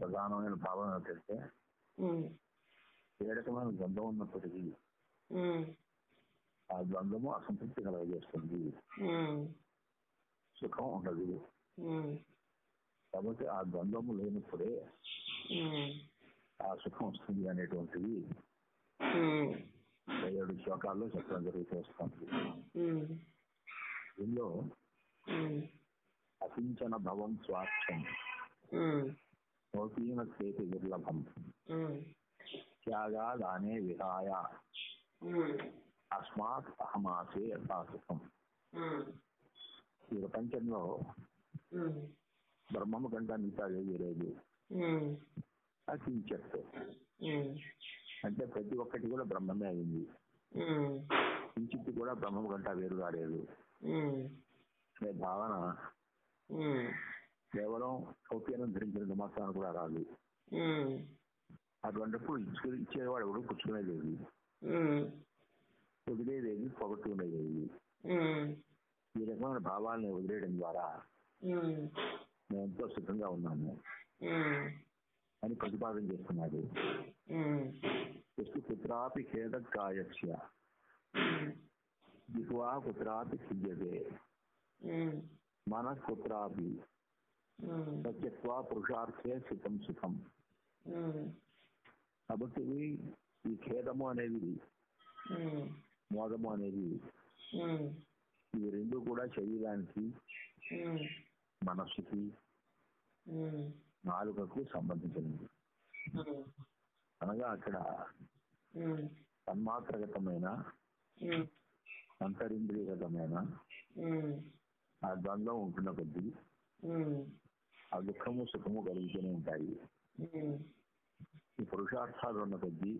ప్రధానమైన భావం ఏమిటంటే ఉమ్, ఏ రకమైన ద్వంద్వం ఉన్నప్పటికీ ఆ ద్వంద్వము అసంతృప్తి కలగజేస్తుంది సుఖం ఉండదు. కాబట్టి ఆ ద్వంద్వము లేనప్పుడే ఆ సుఖం వస్తుంది అనేటువంటిది ఏడు శ్లోకాల్లో చెప్పడం జరుగుతూ వస్తుంది. దీనిలో ఉమ్, అసించన భవం స్వార్థం. చేతి దుర్లభం త్యాగాదానే విహాయ అస్మాత్ అహమాసే యథాసుఖం ఈ ప్రపంచంలో బ్రహ్మము కంటే మిగతా ఏది లేదు ఉమ్, అంటే ప్రతి ఒక్కటి కూడా బ్రహ్మమే అయింది కించిత్ కూడా బ్రహ్మము కంటే వేరు కాలేదు అనే భావన కేవలం సౌఖ్యాన్ని ధరించినంత మాత్రాన్ని కూడా రాదు. అటువంటిప్పుడు ఇచ్చు ఇచ్చేవాడు ఎవడు పుచ్చుకునేది ఉమ్, వదిలేదేది పొగట్టుకునేది ఈ రకమైన భావాలను వదిలేయడం ద్వారా మేము ఎంతో సుఖంగా ఉన్నాము. అని ప్రతిపాదన చేస్తున్నాడు కుత్రాపి ఖేదకాయస్య. జిహ్వా కుత్రాపి ఖిద్యతే మన కుత్రాపి సత్యత్వ పురుషార్థే సుఖం సుఖం. కాబట్టి ఈ ఖేదము అనేది మోదము అనేది ఈ రెండు కూడా శరీరానికి మనస్సుకి నాలుకకు సంబంధించినది ఉమ్, అనగా అక్కడ తన్మాత్రగతమైన అంతరింద్రియగతమైన ఆ ద్వంద్వం ఉంటున్న కొద్దీ ఆ దుఃఖము సుఖము కలుగుతూనే ఉంటాయి ఈ పురుషార్థాలు ఉన్న కొద్దీ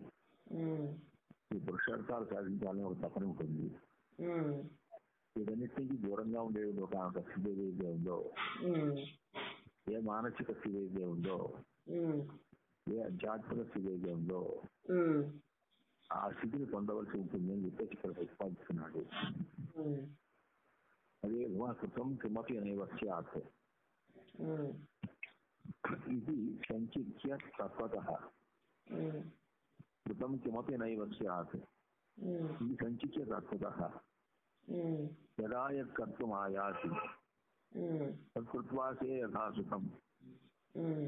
ఈ పురుషార్థాలు సాధించాలని ఒక తపన ఉంటుంది. ఉమ్, వీటన్నిటికీ దూరంగా ఉండే ఒక స్థితి ఏదైతే ఉందో ఏ మానసిక స్థితి ఏదైతే ఉందో ఏ ఆధ్యాత్మిక స్థితి ఏదైతే ఉందో ఆ స్థితిని పొందవలసి ఉంటుంది అని చెప్పేసి ఇక్కడ ప్రతిపాదిస్తున్నాడు. అదే కృతం కిమపి అనేవ స్యాత్ ఉమ్, ఇది సంచిత్య తత్వత కృతం కిమపి నైవ ఉమ్, ఇది సంచిత్య తత్వత యదా యత్ కర్తుం ఆయాతి ఉమ్, తత్కృత్వాసే యథా సుఖం ఉమ్,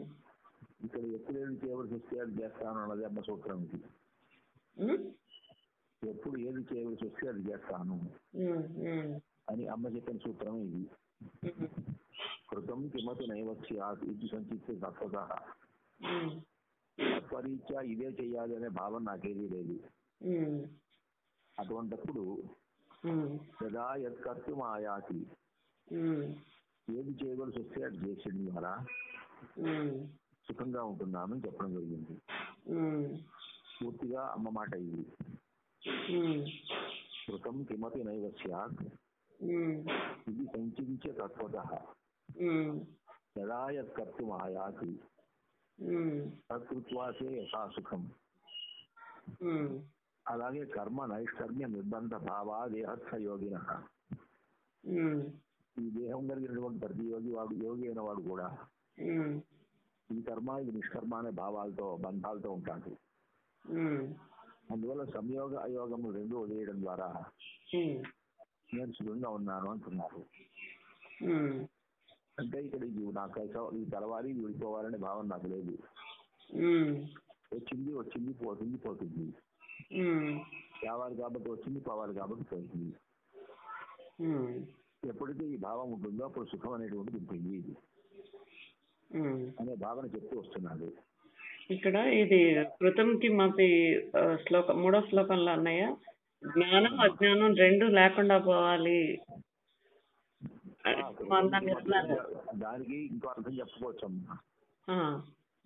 ఇక్కడ ఎప్పుడు ఏది చేయవలసి వస్తే అది చేస్తాను అన్నది అమ్మ సూత్రం ఇది ఎప్పుడు ఏది చేయవలసి వస్తే అది చేస్తాను అని అమ్మ చెప్పిన సూత్రం ఇది కృతం కిమపి నైవ స్యాత్ ఇది సంచిత్య తత్వత తత్వరీత్యా ఇదే చెయ్యాలి అనే భావన నాకేదీ లేదు అటువంటప్పుడు ఉమ్, యదా యత్ కర్తుం ఆయాతి ఏది చేయవలసి వస్తే అది చేసేయడం ద్వారా సుఖంగా ఉంటున్నామని చెప్పడం జరిగింది పూర్తిగా అమ్మ మాట ఇది కృతం కిమపి నైవ ఉమ్, ఇది సంచించే తత్వత. యదా యత్ కర్తుం ఆయాతి. తత్కృత్వాసే యథా సుఖం. ఉమ్, అలాగే కర్మ నైష్కర్మ్య నిర్బంధ భావా దేహస్థ యోగిన. ఈ దేహం కలిగినటువంటి ప్రతి యోగి వాడు యోగి అయిన వాడు కూడా ఈ కర్మ ఇది నిష్కర్మ అనే భావాలతో బంధాలతో ఉంటాడు. అందువల్ల సంయోగ అయోగము రెండు వదిలేయడం ద్వారా నేను సుఖంగా ఉన్నాను అంటున్నారు అంటే ఇక్కడ నాకు ఈ తెలవాలి ఇది విడిపోవాలనే భావన నాకు లేదు. ఉమ్, వచ్చింది వచ్చింది పోతుంది పోతుంది. ఉమ్, రావాలి కాబట్టి వచ్చింది పోవాలి కాబట్టి పోతుంది ఉమ్, ఎప్పుడైతే ఈ భావం ఉంటుందో అప్పుడు సుఖం అనేటువంటిది ఉంటుంది. అనే భావన చెప్తూ వస్తున్నాడు. ఇక్కడ ఇది కృతం కిమపి ఆ, శ్లోకం మూడో శ్లోకంలో అన్నయ్య జ్ఞానం అజ్ఞానం రెండు లేకుండా పోవాలి. మొన్న దానికి ఇంకో అర్థం చెప్పుకోవచ్చు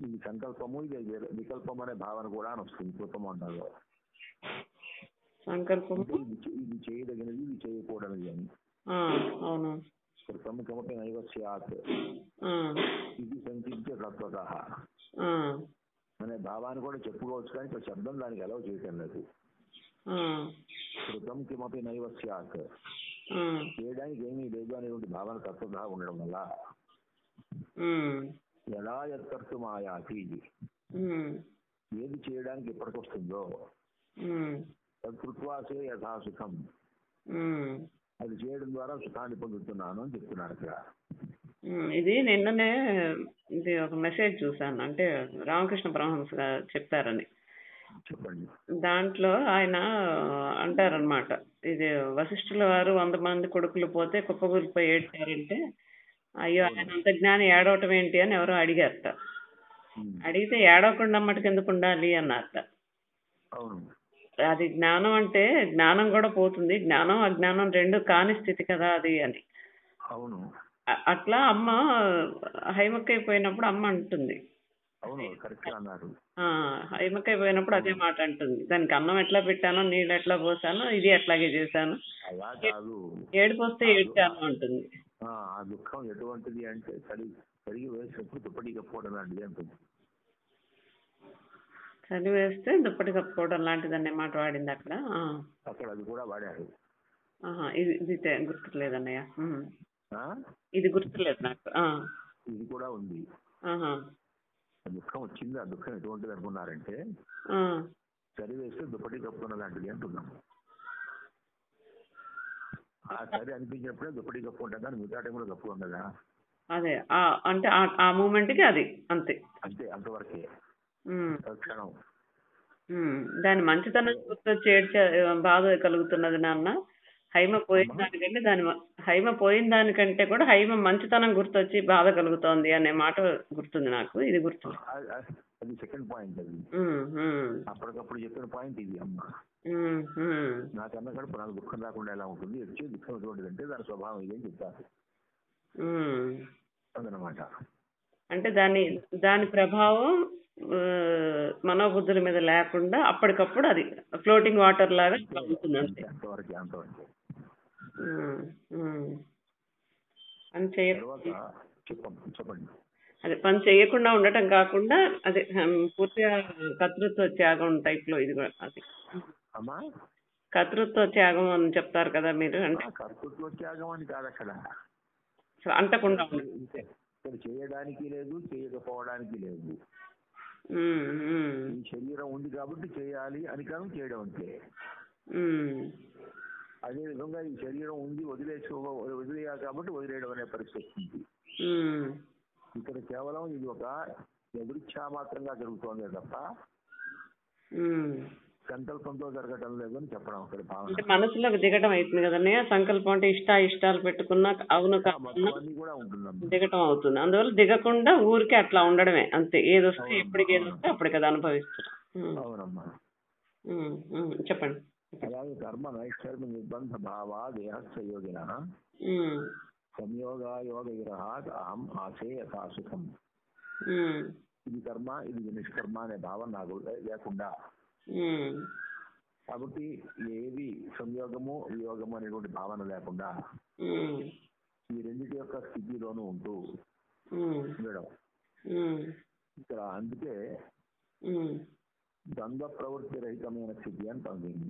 ఇది సంకల్పము ఇది వికల్పం అనే భావన కూడా అని వస్తుంది కృతం అంటారు. సంకల్పము? అంటే ఇది చేయదగినది ఇది చేయకూడనిది అని. అవును. కృతం కమపి నైవ స్యాత్. ఆ, ఇది సంచిత్య తత్వత. అనే భావాన్ని కూడా చెప్పుకోవచ్చు కానీ ఇక్కడ శబ్దం దానికి ఎలా చేయటం లేదు. కృతం కిమపి నైవ స్యాత్. ఆ, చేయడానికి ఏమీ లేదు అనేటువంటి భావన తత్వత ఉండడం వల్ల ఎలా ఎత్తర్తు మాయాతి? ఏది చేయడానికి ఎప్పటికొస్తుందో? తత్కృత్వాసే యథాసుఖం. అది చేయడం ద్వారా సుఖాన్ని పొందుతున్నాను అని చెప్తున్నాడు ఇక్కడ. ఇది నిన్ననే ఇది ఒక మెసేజ్ చూసాను అంటే రామకృష్ణ పరమహంస గారు చెప్పారని దాంట్లో ఆయన అంటారనమాట ఇది వశిష్ఠుల వారు వంద మంది కొడుకులు పోతే కుప్పకూలిపోయి ఏడ్చారంటే అయ్యో ఆయన అంత జ్ఞాని ఏడవటం ఏంటి అని ఎవరో అడిగారట. అడిగితే ఏడవకుండా మటుకు ఎందుకు ఉండాలి అన్నారట. అది జ్ఞానం అంటే జ్ఞానం కూడా పోతుంది. జ్ఞానం అజ్ఞానం రెండు కాని స్థితి కదా అది అని. అవును. అట్లా అమ్మ హైమక్కైపోయినప్పుడు అమ్మ అంటుంది. అవును కరెక్ట్ అన్నారు. ఆ హైమక్కైపోయినప్పుడు అదే మాట అంటుంది. దానికి అన్నం ఎట్లా పెట్టానో నీళ్ళు ఎట్లా పోసానో ఇది అట్లాగే చేశాను. అలా కాదు. ఏడుపు వస్తే ఏడ్చాను అంటుంది. ఆ ఆ దుఃఖం ఎటువంటిది అంటే కడిగి కడిగి వేసినప్పుడు దుప్పటి కప్పుకోవడం లాంటిది అంటుంది. చలి వేస్తే దుప్పటి కప్పుకోవడం లాంటిది అనే మాట వాడింది అక్కడ. ఆ. అక్కడ అది కూడా వాడాడు ఆహా, ఇది ఇది తె- గుర్తులేదన్నయ్య. ఉమ్. ఆ? ఇది గుర్తులేదు నాకు. ఆ. ఇది కూడా ఉంది. ఆహా. దుఃఖం వచ్చింది ఆ దుఃఖం ఎటువంటిది అనుకున్నారంటే ఆ. చలి వేస్తే దుప్పటి కప్పుకున్న లాంటిది అంటున్నాం ఆ చలి అనిపించినప్పుడే దుప్పటి కప్పుకుంటాం కానీ మిగతా టైం కూడా కప్పుకోం కదా అదే అంటే ఆ మూమెంట్కి అది అంతే అంతే అంతవరకే. క్షణం. దాని మంచితనం గుర్తొచ్చి ఏడ్చే బాధ కలుగుతున్నది నాన్న హైమ పోయిన దానికంటే దాని హైమ పోయిన దానికంటే కూడా హైమ మంచితనం గుర్తొచ్చి బాధ కలుగుతోంది అనే మాట గుర్తుంది నాకు ఇది గుర్తు అది- అది- అది సెకండ్ పాయింట్ అది. ఉమ్, ఉమ్, అప్పటికప్పుడు చెప్పిన పాయింట్ ఇది అమ్మ. ఉమ్, ఉమ్, నాకన్నా కూడా నాకు దుఃఖం రాకుండా ఎలా ఉంటుంది వచ్చే దుఃఖం ఎటువంటిది అంటే దాని స్వభావం ఇది అని చెప్తారు ఉమ్. అదనమాట అంటే దాని దాని ప్రభావం మనోబుద్ధుల మీద లేకుండా అప్పటికప్పుడు అది ఫ్లోటింగ్ వాటర్ లాగా ఉంటుంది అంతే. అంతవరకే అంతవరకే. ఉమ్, ఉమ్. పని చేయ తర్వాత చెప్పండి చెప్పండి. అదే పని చేయకుండా ఉండటం కాకుండా అదే పూర్తిగా కర్తృత్వ త్యాగం టైప్లో ఇది కూడా అది. అమ్మా? కర్తృత్వ త్యాగం అని చెప్తారు కదా మీరు అంటే కర్తృత్వ త్యాగం అని కాదు అక్కడ. అంటకుండా చేయడానికి లేదు చేయకపోవడానికి లేదు. ఈ శరీరం ఉంది కాబట్టి చేయాలి అని కాదు చేయడం అంతే. అదే విధంగా ఈ శరీరం ఉంది వదిలేసి వదిలేయాలి కాబట్టి వదిలేయడం అనే పరిస్థితి ఇక్కడ కేవలం ఇది ఒక ఎదురిచ్ఛా మాత్రంగా జరుగుతోందే తప్ప. సంకల్పంతో జరగటం లేదు అని చెప్పడం అక్కడ భావన. అంటే మనసులోకి దిగటం అవుతుంది కదన్నయ్య సంకల్పం అంటే ఇష్ట ఇష్టాలు పెట్టుకున్నా అవును అన్ని కూడా ఉంటుందమ్మా. దిగటం అవుతుంది. అందువల్ల దిగకుండా ఊరికే అట్లా ఉండడమే అంతే. ఏది వస్తే అవును, ఎప్పటికి ఏది అవును. వస్తే అప్పటికి అది అనుభవిస్తారు అవునమ్మా. చెప్పండి. అలాగే కర్మ నైష్కర్మ నిర్బంధ భావా దేహ సంయోగిన ఉమ్, సంయోగా యోగ విరహాత్ అహం ఆసే యథాసుఖం ఇది కర్మ ఇది నిష్కర్మ అనే భావన నాకు లేకుండా కాబట్టి ఏది సంయోగము వియోగము అనేటువంటి భావన లేకుండా ఉమ్, ఈ రెండింటి యొక్క స్థితిలోనూ ఉంటూ ఉమ్, ఉండడం. ఇక్కడ అందుకే ద్వంద్వ ప్రవృత్తి రహితమైన స్థితి అని పొందింది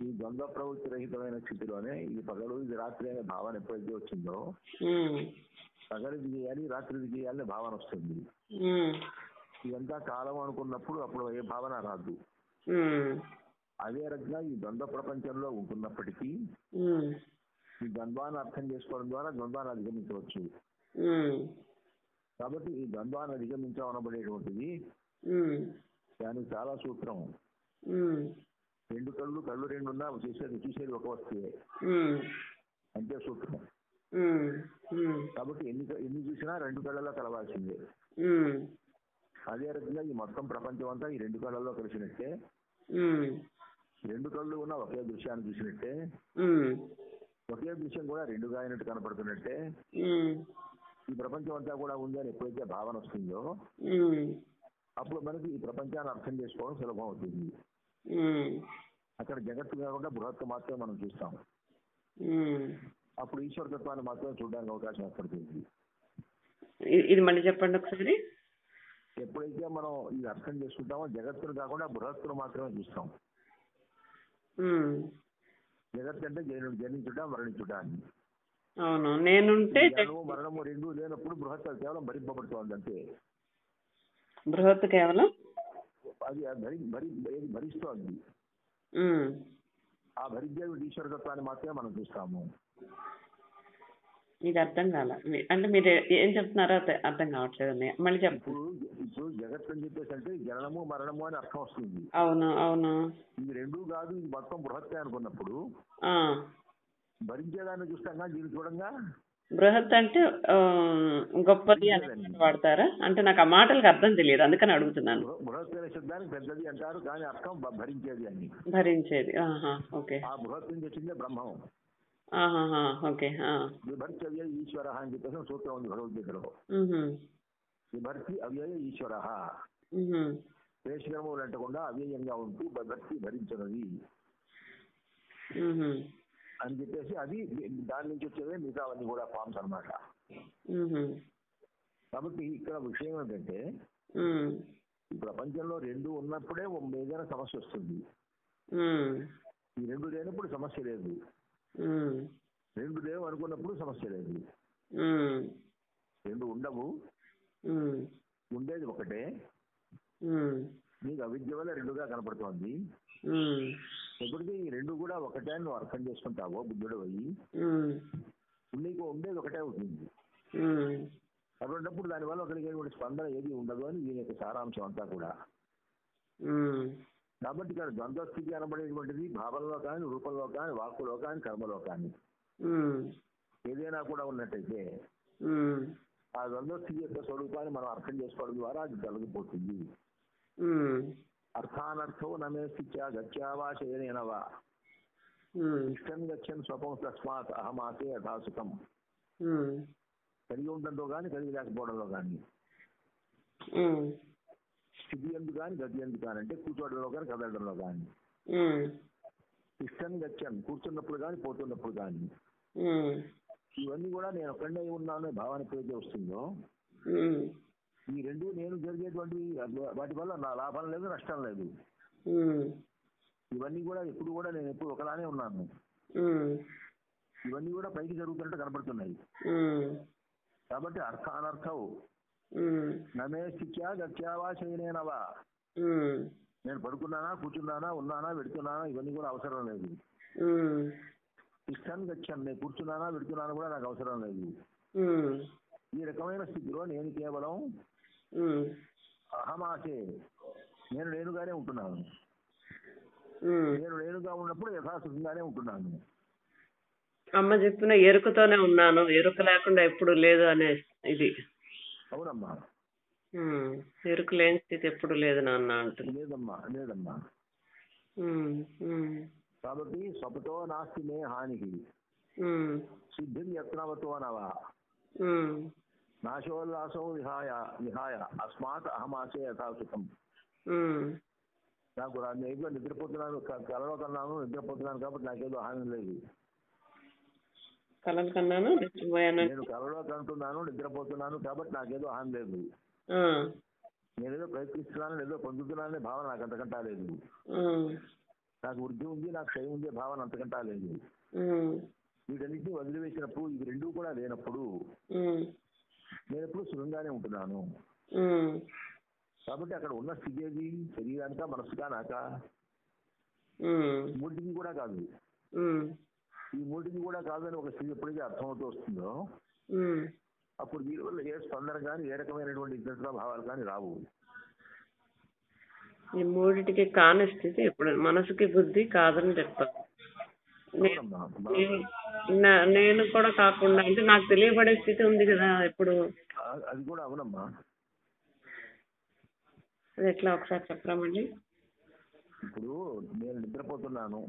ఈ ద్వంద్వ ప్రవృత్తి రహితమైన స్థితిలోనే ఇది పగలు ఇది రాత్రి అనే భావన ఎప్పుడైతే వచ్చిందో పగలు ఇది చేయాలి రాత్రి ఇది చేయాలి అనే భావన వస్తుంది. ఇదంతా కాలం అనుకున్నప్పుడు అప్పుడు ఏ భావన రాదు. అదే రకంగా ఈ ద్వంద్వ ప్రపంచంలో ఉంటున్నప్పటికీ ఈ ద్వంద్వాన్ని అర్థం చేసుకోవడం ద్వారా ద్వంద్వాన్ని అధిగమించవచ్చు. కాబట్టి ఈ ద్వంద్వాన్ని అధిగమించమనబడేటువంటిది ఉమ్, దానికి చాలా సూత్రం. రెండు కళ్ళు కళ్ళు రెండు ఉన్నా చూసేది చూసేది ఒక వస్తువే. ఉమ్, అంతే సూత్రం. కాబట్టి ఎన్ని ఎన్ని చూసినా రెండు కళ్ళలో కలవాల్సిందే. అదే రకంగా ఈ మొత్తం ప్రపంచం అంతా ఈ రెండు కళ్ళల్లో కలిసినట్టే. రెండు కళ్ళు ఉన్న ఒకే దృశ్యాన్ని చూసినట్టే. ఒకే దృశ్యం కూడా రెండుగా అయినట్టు కనపడుతున్నట్టే. ఈ ప్రపంచం అంతా కూడా ఉంది అని ఎప్పుడైతే భావన వస్తుందో అప్పుడు మనకి ఈ ప్రపంచాన్ని అర్థం చేసుకోవడం సులభం అవుతుంది. అక్కడ జగత్తు కాకుండా బృహత్తు మాత్రమే మనం చూస్తాం. అప్పుడు ఈశ్వరతత్వాన్ని మాత్రమే చూడడానికి అవకాశం ఏర్పడుతుంది. ఇది మళ్ళీ చెప్పండి ఒకసారి. ఎప్పుడైతే మనం ఇది అర్థం చేసుకుంటామో జగత్తును కాకుండా బృహత్తును మాత్రమే చూస్తాం. జగత్ అంటే జను జనించుట మరణించుట అని. అవును. నేనుంటే మరణము రెండు లేనప్పుడు బృహత్ కేవలం భరింపబడుతోంది అంతే. బృహత్ కేవలం? అది భరి భరిస్తోంది. ఆ భరిద్దేవి ఈశ్వరతత్వాన్ని మాత్రమే మనం చూస్తాము. ఇది అర్థం కాల. మీ- అంటే మీరు ఏం చెప్తున్నారో అర్థం- అర్థం కావట్లేదు అన్నయ్య. మళ్ళీ ఇప్పుడు ఇప్పుడు జగత్ అని చెప్పేసి అంటే జననము మరణము అని అర్థం వస్తుంది. అవును అవును. ఇది రెండు కాదు ఇది మొత్తం బృహత్తే అనుకున్నప్పుడు. ఆ. భరించేదాన్ని చూస్తాం కానీ దీన్ని చూడంగా. బృహత్ అంటే ఆ, గొప్పది అని వాడతారా? అంటే నాకు ఆ మాటలకు అర్థం తెలియదు అందుకని అడుగుతున్నాను. బృహ- బృహత్ అనే శబ్దానికి పెద్దది అంటారు కానీ అర్థం భ- భరించేది అని. భరించేది. ఆహా ఓకే. ఆ బృహత్ నుంచి వచ్చిందే బ్రహ్మం. ఓకే. విభర్తి ఈశ్వర అని చెప్పేసి ఒక సూత్రం ఉంది భగవద్గీతలో. విభర్తి అవ్యయ ఈశ్వర మ్హూ. పేషకరములు అంటకుండా అవ్యయంగా ఉంటూ భక్తి భరించినది. అని చెప్పేసి అది దాని నుంచి వచ్చేదే మిగతావన్నీ కూడా ఫామ్స్ అన్నమాట మ్హూ. కాబట్టి ఇక్కడ విషయం ఏంటంటే ప్రపంచంలో రెండు ఉన్నప్పుడే ఓ ఏదైనా సమస్య వస్తుంది. ఈ రెండు లేనప్పుడు సమస్య లేదు. రెండు లేవు అనుకున్నప్పుడు సమస్య లేదు. రెండు ఉండవు. ఉండేది ఒకటే. నీకు అవిద్య వల్ల రెండుగా కనపడుతోంది. ఎప్పటికీ ఈ రెండు కూడా ఒకటే అని నువ్వు అర్థం చేసుకుంటావో బుద్ధుడు అయ్యి. నీకు ఉండేది ఒకటే అవుతుంది. అటువంటిప్పుడు దానివల్ల కలిగేటువంటి స్పందన ఏది ఉండదు అని దీని యొక్క సారాంశం అంతా కూడా. కాబట్టి ఇక్కడ ద్వంద్వ స్థితి అనబడేటువంటిది భావంలో కానీ రూపంలో కానీ వాక్కులో కానీ కర్మలో కానీ. ఏదైనా కూడా ఉన్నట్టయితే. ఆ ద్వంద్వ స్థితి యొక్క స్వరూపాన్ని మనం అర్థం చేసుకోవడం ద్వారా అది తొలగిపోతుంది. అర్థానర్థో నమే స్థిత్యా గత్యావా శయనేనవా. ఇష్టం గచ్చన్ స్వపం తస్మాత్ అహమాసే మ్. కలిగి ఉండడంలో కానీ కలిగి లేకపోవడంలో కానీ. స్థితి ఎందుకు కానీ గతి ఎందుకు కానీ అంటే కూర్చోవడంలో కానీ కదలడంలో కానీ. ఇష్టం గచ్చన్ కూర్చున్నప్పుడు కానీ పోతున్నప్పుడు కానీ. ఇవన్నీ కూడా నేను ఒక్కడే ఉన్నాను భావన ఎప్పుడైతే వస్తుందో. ఈ రెండు నేను జరిగేటువంటి వాటి వల్ల నా లాభం లేదు నష్టం లేదు. ఇవన్నీ కూడా ఎప్పుడు కూడా నేను ఎప్పుడు ఒకలానే ఉన్నాను. ఇవన్నీ కూడా పైకి జరుగుతున్నట్టు కనపడుతున్నాయి. కాబట్టి అర్థ అనర్థం. నమే స్థిత్యా గత్యావా శయనేనవా మ్. నేను పడుకున్నానా కూర్చున్నానా ఉన్నానా పెడుతున్నానా ఇవన్నీ కూడా అవసరం లేదు. ఇష్టాన్ని గచ్చాను నేను కూర్చున్నానా పెడుతున్నానా కూడా నాకు అవసరం లేదు. ఈ రకమైన స్థితిలో నేను కేవలం. అహమాసే నేను నేనుగానే ఉంటున్నాను. నేను నేనుగా ఉన్నప్పుడు యథాసుఖంగానే ఉంటున్నాను అమ్మ చెప్పిన ఎరుకతోనే ఉన్నాను ఎరుక లేకుండా ఎప్పుడు లేదు అనే ఇది అవునమ్మా. ఎరుక లేని స్థితి ఎప్పుడు లేదు నాన్న అంటుంది. లేదమ్మా లేదమ్మా. కాబట్టి స్వపతో నాస్తి మే హానికి ఉమ్, సిద్ధిం యత్నవతో నవా ఉమ్, నాశోల్లాసో విహాయ విహాయ. అస్మాత్ అహమాసే యథాసుఖం నాకు నేను నిద్రపోతున్నాను క- కలలో కన్నాను నిద్రపోతున్నాను కాబట్టి నాకేదో హాని లేదు. కలలు కన్నాను నిద్రపోయాను నేను కలలో కంటున్నాను నిద్రపోతున్నాను కాబట్టి నాకేదో హాని లేదు. నేనేదో ప్రయత్నిస్తున్నాను ఏదో పొందుతున్నాననే భావన నాకు అంతకంటా లేదు. నాకు వృద్ధి ఉంది నాకు క్షయం ఉంది భావన అంతకంటా లేదు. వీటన్నిటిని వదిలివేసినప్పుడు ఇవి రెండూ కూడా లేనప్పుడు నేను ఎప్పుడు సుఖంగానే ఉంటున్నాను. కాబట్టి అక్కడ ఉన్న స్థితి ఏది? శరీరానికా మనసుగా నాకా? మూడింటికి కూడా కాదు. ఈ మూడింటికి కూడా కాదని ఒక స్థితి ఎప్పుడైతే అర్థమవుతూ వస్తుందో. అప్పుడు దీని వల్ల ఏ స్పందన కానీ ఏ రకమైనటువంటి ఇతర భావాలు కానీ రావు. ఈ మూడిటికి కాని స్థితి ఇప్పుడు మనసుకి బుద్ధి కాదని చెప్పాలి. నే- అవునమ్మా నేను కూడా కాకుండా అంటే నాకు తెలియబడే స్థితి ఉంది కదా ఇప్పుడు ఆ- అది కూడా అవునమ్మా. అది ఎట్లా ఒకసారి చెప్పరామండి? ఇప్పుడు నేను నిద్రపోతున్నాను.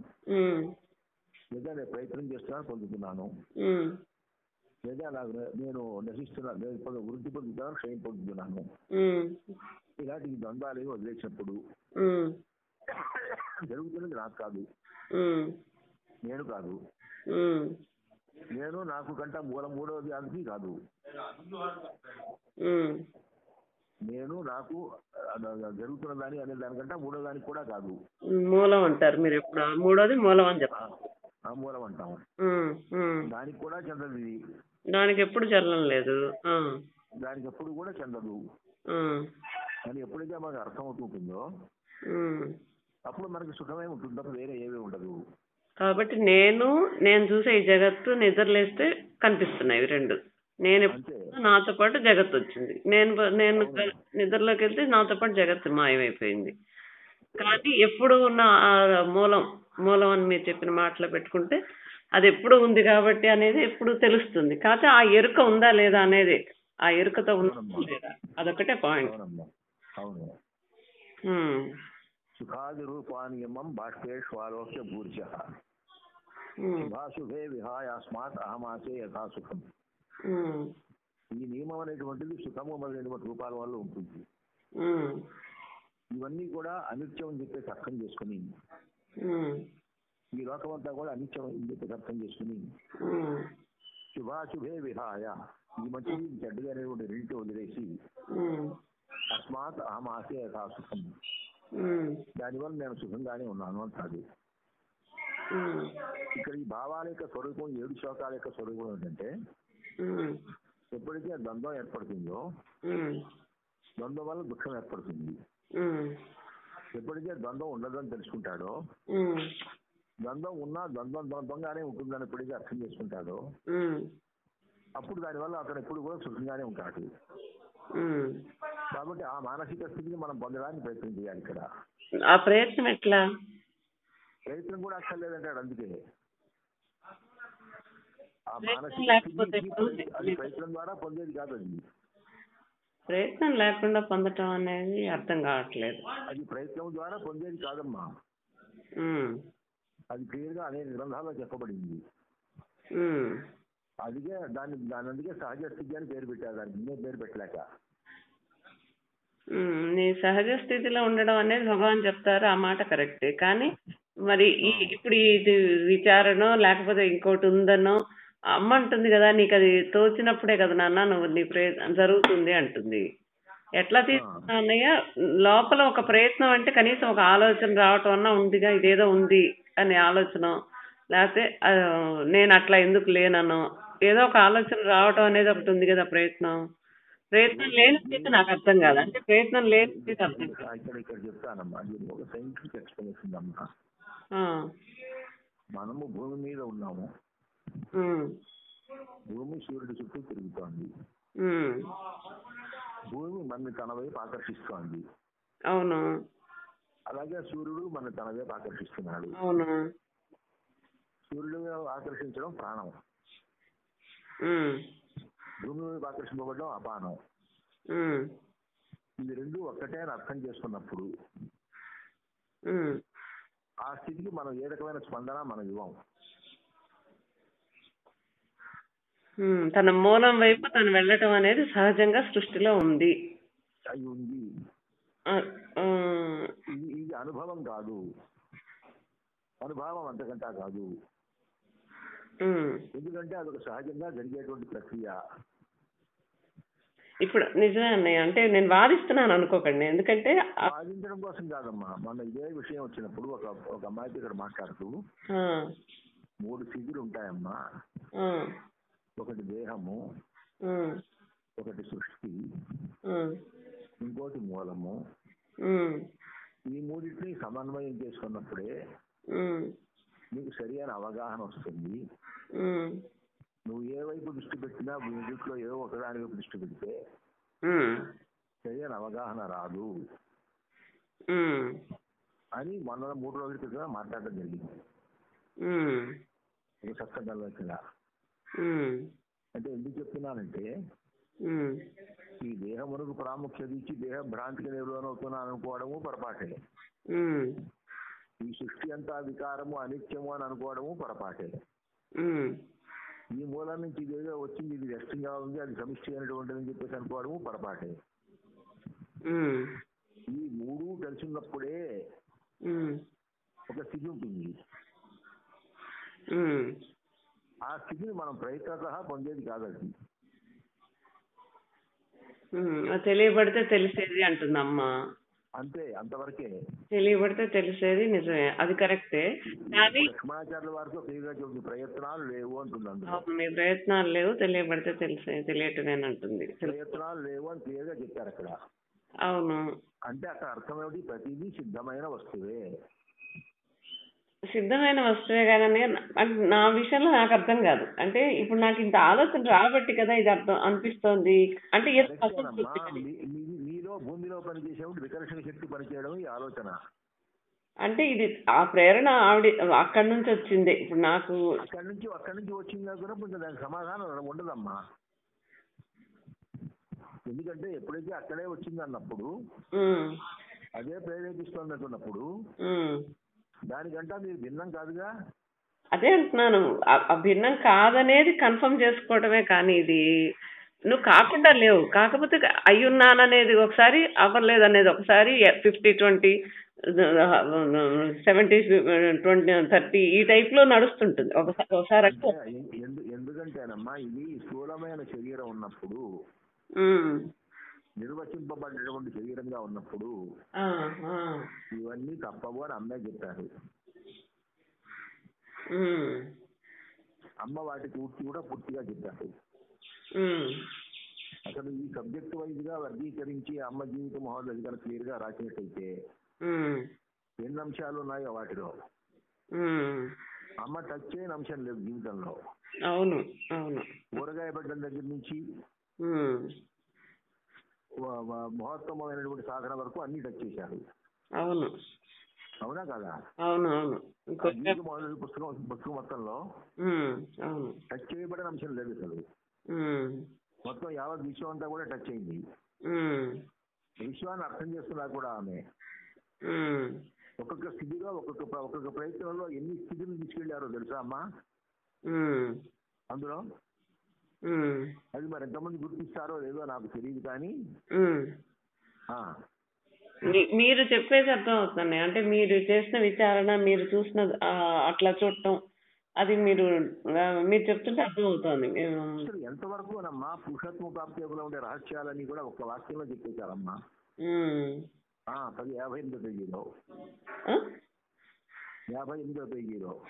లేదా నేను ప్రయత్నం చేస్తున్నాను పొందుతున్నాను. లేదా నాకు నేను నశిస్తున్నాను వృద్ధి పొందుతున్నాను క్షయం పొందుతున్నాను. ఇలాంటి ద్వంద్వాలు ఏవి వదిలేసినప్పుడు జరుగుతున్నది నాకు కాదు. నేను కాదు. నేను నాకు కంట మూల మూడవది దానికి కాదు. నేను నాకు జరుగుతున్న దాని అనే దానికంటే మూడో దానికి కూడా కాదు. మూలం అంటారు మీరు ఇప్పుడు మూడోది మూలం అని చెప్పారు మూలం అంటాం ఉమ్, ఉమ్. దానికి కూడా చెందదు ఇది. దానికి ఎప్పుడు చల్లం లేదు. ఆ, దానికి ఎప్పుడు కూడా చెందదు. ఉమ్, అని ఎప్పుడైతే మనకు అర్థం అవుతుంటుందో ఉమ్. అప్పుడు మనకి సుఖమే ఉంటుంది తప్ప వేరే ఏమీ ఉండదు. కాబట్టి నేను నేను చూసే ఈ జగత్తు నిద్రలేస్తే కనిపిస్తున్నాయి ఇవి రెండు. నేను అంతే. ఎప్పుడు నాతో పాటు జగత్తు వచ్చింది. నేను నేను నిద్రలోకి వెళ్తే నాతో పాటు జగత్తు మాయమైపోయింది. కానీ ఎప్పుడు ఉన్న మూలం మూలం అని మీరు చెప్పిన మాటలో పెట్టుకుంటే అది ఎప్పుడు ఉంది కాబట్టి అనేది ఎప్పుడు తెలుస్తుంది. కాకపోతే ఆ ఎరుక ఉందా లేదా అనేది ఆ ఎరుకతో ఉందా లేదా? అదొకటే పాయింట్. అవును. సుఖాది రూపానియమం బాష్పేష్వాలోక్య భూర్జ. ఉమ్, శుభాశుభే విహాయాస్మాత్ అహమాసే యథా సుఖం. ఈ నియమం అనేటువంటిది సుఖము మొదలైనటువంటి రూపాల వల్ల ఉంటుంది. ఇవన్నీ కూడా అనిత్యం అని చెప్పేసి అర్థం చేసుకుని ఈ లోకమంతా కూడా అనిత్యం అని చెప్పేసి అర్థం చేసుకుని శుభాశుభే విహాయ ఇది మంచిది ఇది చెడ్డది అనేటువంటి రెండింటి వదిలేసి అస్మాత్ అహమాసే యథా సుఖం. దానివల్ల నేను సుఖంగానే ఉన్నాను అంటాడు ఇక్కడ ఈ భావాల యొక్క స్వరూపం ఏడు శ్లోకాల యొక్క స్వరూపం ఏంటంటే ఎప్పుడైతే ద్వంద్వం ఏర్పడుతుందో ద్వంద్వం వల్ల దుఃఖం ఏర్పడుతుంది. ఎప్పుడైతే ద్వంద్వం ఉండదని తెలుసుకుంటాడో. ద్వంద్వం ఉన్నా ద్వంద్వం ద్వంద్వంగానే ఉంటుందని ఎప్పుడైతే అర్థం చేసుకుంటాడో. అప్పుడు దానివల్ల అతను ఎప్పుడు కూడా సుఖంగానే ఉంటాడు. కాబట్టి ఆ మానసిక స్థితిని మనం పొందడానికి ప్రయత్నం చేయాలి ఇక్కడ. ఆ ప్రయత్నం ఎట్లా? ప్రయత్నం కూడా అక్కర్లేదంటాడు అందుకే. ఆ మానసిక స్థితి అది ప్రయత్నం ద్వారా పొందేది కాదు అది. ప్రయత్నం లేకుండా పొందటం అనేది అర్థం కావట్లేదు. అది ప్రయత్నం ద్వారా పొందేది కాదమ్మా. అది క్లియర్గా అనేక గ్రంథాల్లో చెప్పబడింది. ఉమ్, అందుకే దాన్ని దాని అందుకే సహజ స్థితి అని పేరు పెట్టారు. దానికి ఇంకే పేరు పెట్టలేక. నీ సహజ స్థితిలో ఉండడం అనేది భగవాన్ చెప్తారు. ఆ మాట కరెక్టే. కానీ మరి ఇప్పుడు ఇది విచారణ లేకపోతే ఇంకోటి ఉందనో అమ్మ అంటుంది కదా నీకు అది తోచినప్పుడే కదా నాన్న నువ్వు నీ ప్రయత్నం జరుగుతుంది అంటుంది. ఎట్లా తీసుకున్నా అన్నయ్య? లోపల ఒక ప్రయత్నం అంటే కనీసం ఒక ఆలోచన రావటం అన్నా ఉందిగా ఇదేదో ఉంది అనే ఆలోచన. లేకపోతే నేను అట్లా ఎందుకు లేనను? ఏదో ఒక ఆలోచన రావటం అనేది ఒకటి ఉంది కదా ప్రయత్నం. ప్రయత్నం లేని స్థితి నాకు అర్థం కాదు. అంటే ప్రయత్నం లేని అర్థం కాదు. ఇక్కడ ఇక్కడ చెప్తానమ్మా. ఇది ఒక సైంటిఫిక్ ఎక్స్ప్లెనేషన్ అమ్మా. ఆ, మనము భూమి మీద ఉన్నాము. భూమి సూర్యుడి చుట్టూ తిరుగుతోంది. భూమి మనని తన వైపు ఆకర్షిస్తోంది. అవును? అలాగే సూర్యుడు మన తన వైపు ఆకర్షిస్తున్నాడు. అవును? సూర్యుడు ఆకర్షించడం ప్రాణం. భూమి వైపు ఆకర్షింపబడడం అపానం. ఇవి రెండు ఒక్కటే అని అర్థం చేసుకున్నప్పుడు ఆ స్థితికి మనం ఏ రకమైన స్పందన మనం ఇవ్వం. తన మూలం వైపు తను వెళ్ళటం అనేది సహజంగా సృష్టిలో ఉంది. అయి ఉంది. ఆ, ఇది ఇది అనుభవం కాదు. అనుభవం అంతకంటా కాదు. ఉమ్. ఎందుకంటే అదొక సహజంగా జరిగేటువంటి ప్రక్రియ. ఇప్పుడు నిజమే అన్నయ్య. అంటే నేను వాదిస్తున్నాను అనుకోకండి. ఎందుకంటే వాదించడం కోసం కాదమ్మా. మన ఇదే విషయం వచ్చినప్పుడు ఒక ఒక అమ్మాయితో ఇక్కడ మాట్లాడుతూ ఆ, మూడు స్థితులు ఉంటాయమ్మా ఆ, ఒకటి దేహము ఒకటి సృష్టి ఇంకోటి మూలము. ఈ మూడింటిని సమన్వయం చేసుకున్నప్పుడే నీకు సరైన అవగాహన వస్తుంది. నువ్వు ఏ వైపు దృష్టి పెట్టినా వీటిలో ఏదో ఒకదాని వైపు దృష్టి పెడితే ఉమ్, సరైన అవగాహన రాదు. అని మొన్న మూడు రోజుల క్రితం మాట్లాడడం జరిగింది. ఒక సత్సంగంలో అంటే ఎందుకు చెప్తున్నానంటే ఈ దేహమునకు ప్రాముఖ్యత ఇచ్చి దేహ భ్రాంతికి నిర్వహణవుతున్నాను అనుకోవడము పొరపాటే. ఈ సృష్టి అంతా వికారము అనిత్యము అని అనుకోవడము పొరపాటే. ఈ మూలం నుంచి ఇదేదో వచ్చింది ఇది వ్యక్తంగా ఉంది అది సమిష్టి అయినటువంటిది అని చెప్పేసి అనుకోవడము పొరపాటే. ఈ మూడు కలిసి ఉన్నప్పుడే ఒక స్థితి ఉంటుంది. ఆ స్థితిని మనం ప్రయత్నత పొందేది కాదు అది ఉమ్, అది తెలియబడితే తెలిసేది అంటుంది అమ్మ అంతే అంతవరకే. తెలియబడితే తెలిసేది నిజమే అది కరెక్టే. కానీ లక్ష్మణాచార్యుల వారితో ప్రయత్నాలు లేవు అవును, మీ ప్రయత్నాలు లేవు తెలియబడితే తెలిసే తెలియటమేనంటుంది ప్రయత్నాలు లేవు అని క్లియర్గా చెప్పారు అక్కడ. అవును. అంటే అక్కడ అర్థం ఏమిటి ప్రతిదీ సిద్ధమైన వస్తువే. సిద్ధమైన వస్తువే కానీ అంటే నా విషయంలో నాకు అర్థం కాదు. అంటే ఇప్పుడు నాకు ఇంత ఆలోచన రాబట్టి కదా ఇది అర్థం అనిపిస్తోంది. అంటే ఏదో కరెక్టేనమ్మా అసంతృప్తి మీ- మీ- మీలో భూమిలో పనిచేసేప్పుడు వికర్షణ శక్తి పనిచేయడం ఈ ఆలోచన. అంటే ఇది ఆ ప్రేరణ ఆవిడ అక్కడి నుంచి వచ్చింది. ఇప్పుడు నాకు అక్కడి నుంచి అక్కడి నుంచి వచ్చిందా కూడా కొంచెం దానికి సమాధానం ఉండదమ్మా. ఎందుకంటే ఎప్పుడైతే అక్కడే వచ్చింది అన్నప్పుడు ఉమ్, అదే ప్రేరేపిస్తుంది అంటున్నప్పుడు ఉమ్. దానికంటా మీరు భిన్నం కాదుగా? అదే అంటున్నాను. భిన్నం కాదనేది కన్ఫర్మ్ చేసుకోవడమే కానీ ఇది నువ్వు కాకుండా లేవు. కాకపోతే అయ్యున్నాననేది ఒకసారి అవ్వలేదు అనేది ఒకసారి fifty twenty seventy twenty thirty ఈ టైప్లో నడుస్తుంటుంది ఒకసారి ఒకసారి ఎందుకంటేనమ్మా ఇది స్థూలమైన శరీరం ఉన్నప్పుడు నిర్వచింపబడినటువంటి శరీరంగా ఉన్నప్పుడు ఇవన్నీ తప్పవు అని అమ్మే చెప్పారు. అమ్మ వాటి పూర్తి కూడా పూర్తిగా చెప్పారు. అసలు ఈ సబ్జెక్ట్ వైజ్గా వర్గీకరించి అమ్మ జీవిత మహోదయ కనుక క్లియర్గా రాసినట్టయితే ఎన్ని అంశాలు ఉన్నాయో వాటిలో. అమ్మ టచ్ చేయని అంశం లేదు జీవితంలో. అవును అవును. కూరగాయ పడ్డం దగ్గర నుంచి మహోత్తమమైనటువంటి సాధన వరకు అన్ని టచ్ చేశారు. అవును. అవునా కదా? అవును అవును. మహోదయ పుస్తకం పుస్తకం మొత్తంలో టచ్ చేయబడిన అంశం లేదు అసలు. మొత్తం యావత్ విశ్వం అంతా కూడా టచ్ అయింది. విశ్వాన్ని అర్థం చేస్తున్నా కూడా ఆమె. ఒక్కొక్క స్థితిలో ఒక్కొక్క ఒక్కొక్క ప్రయత్నంలో ఎన్ని స్థితులు తీసుకెళ్ళారో తెలుసా అమ్మా? అందులో అది మరి ఎంతమంది గుర్తిస్తారో లేదో నాకు తెలియదు కానీ మీరు చెప్పేది అర్థం అవుతుంది అంటే మీరు చేసిన విచారణ మీరు చూసిన అట్లా చూడటం అది మీరు మీరు చెప్తుంటే అర్థం అవుతోంది ఎంతవరకు నమ్మా పురుషత్వ ప్రాప్తిలో ఉండే రహస్యాలన్నీ కూడా ఒక్క వాక్యంలో చెప్పేశారమ్మా. పది యాభై ఎనిమిదో పేజీలో? యాభై ఎనిమిదో పేజీలో.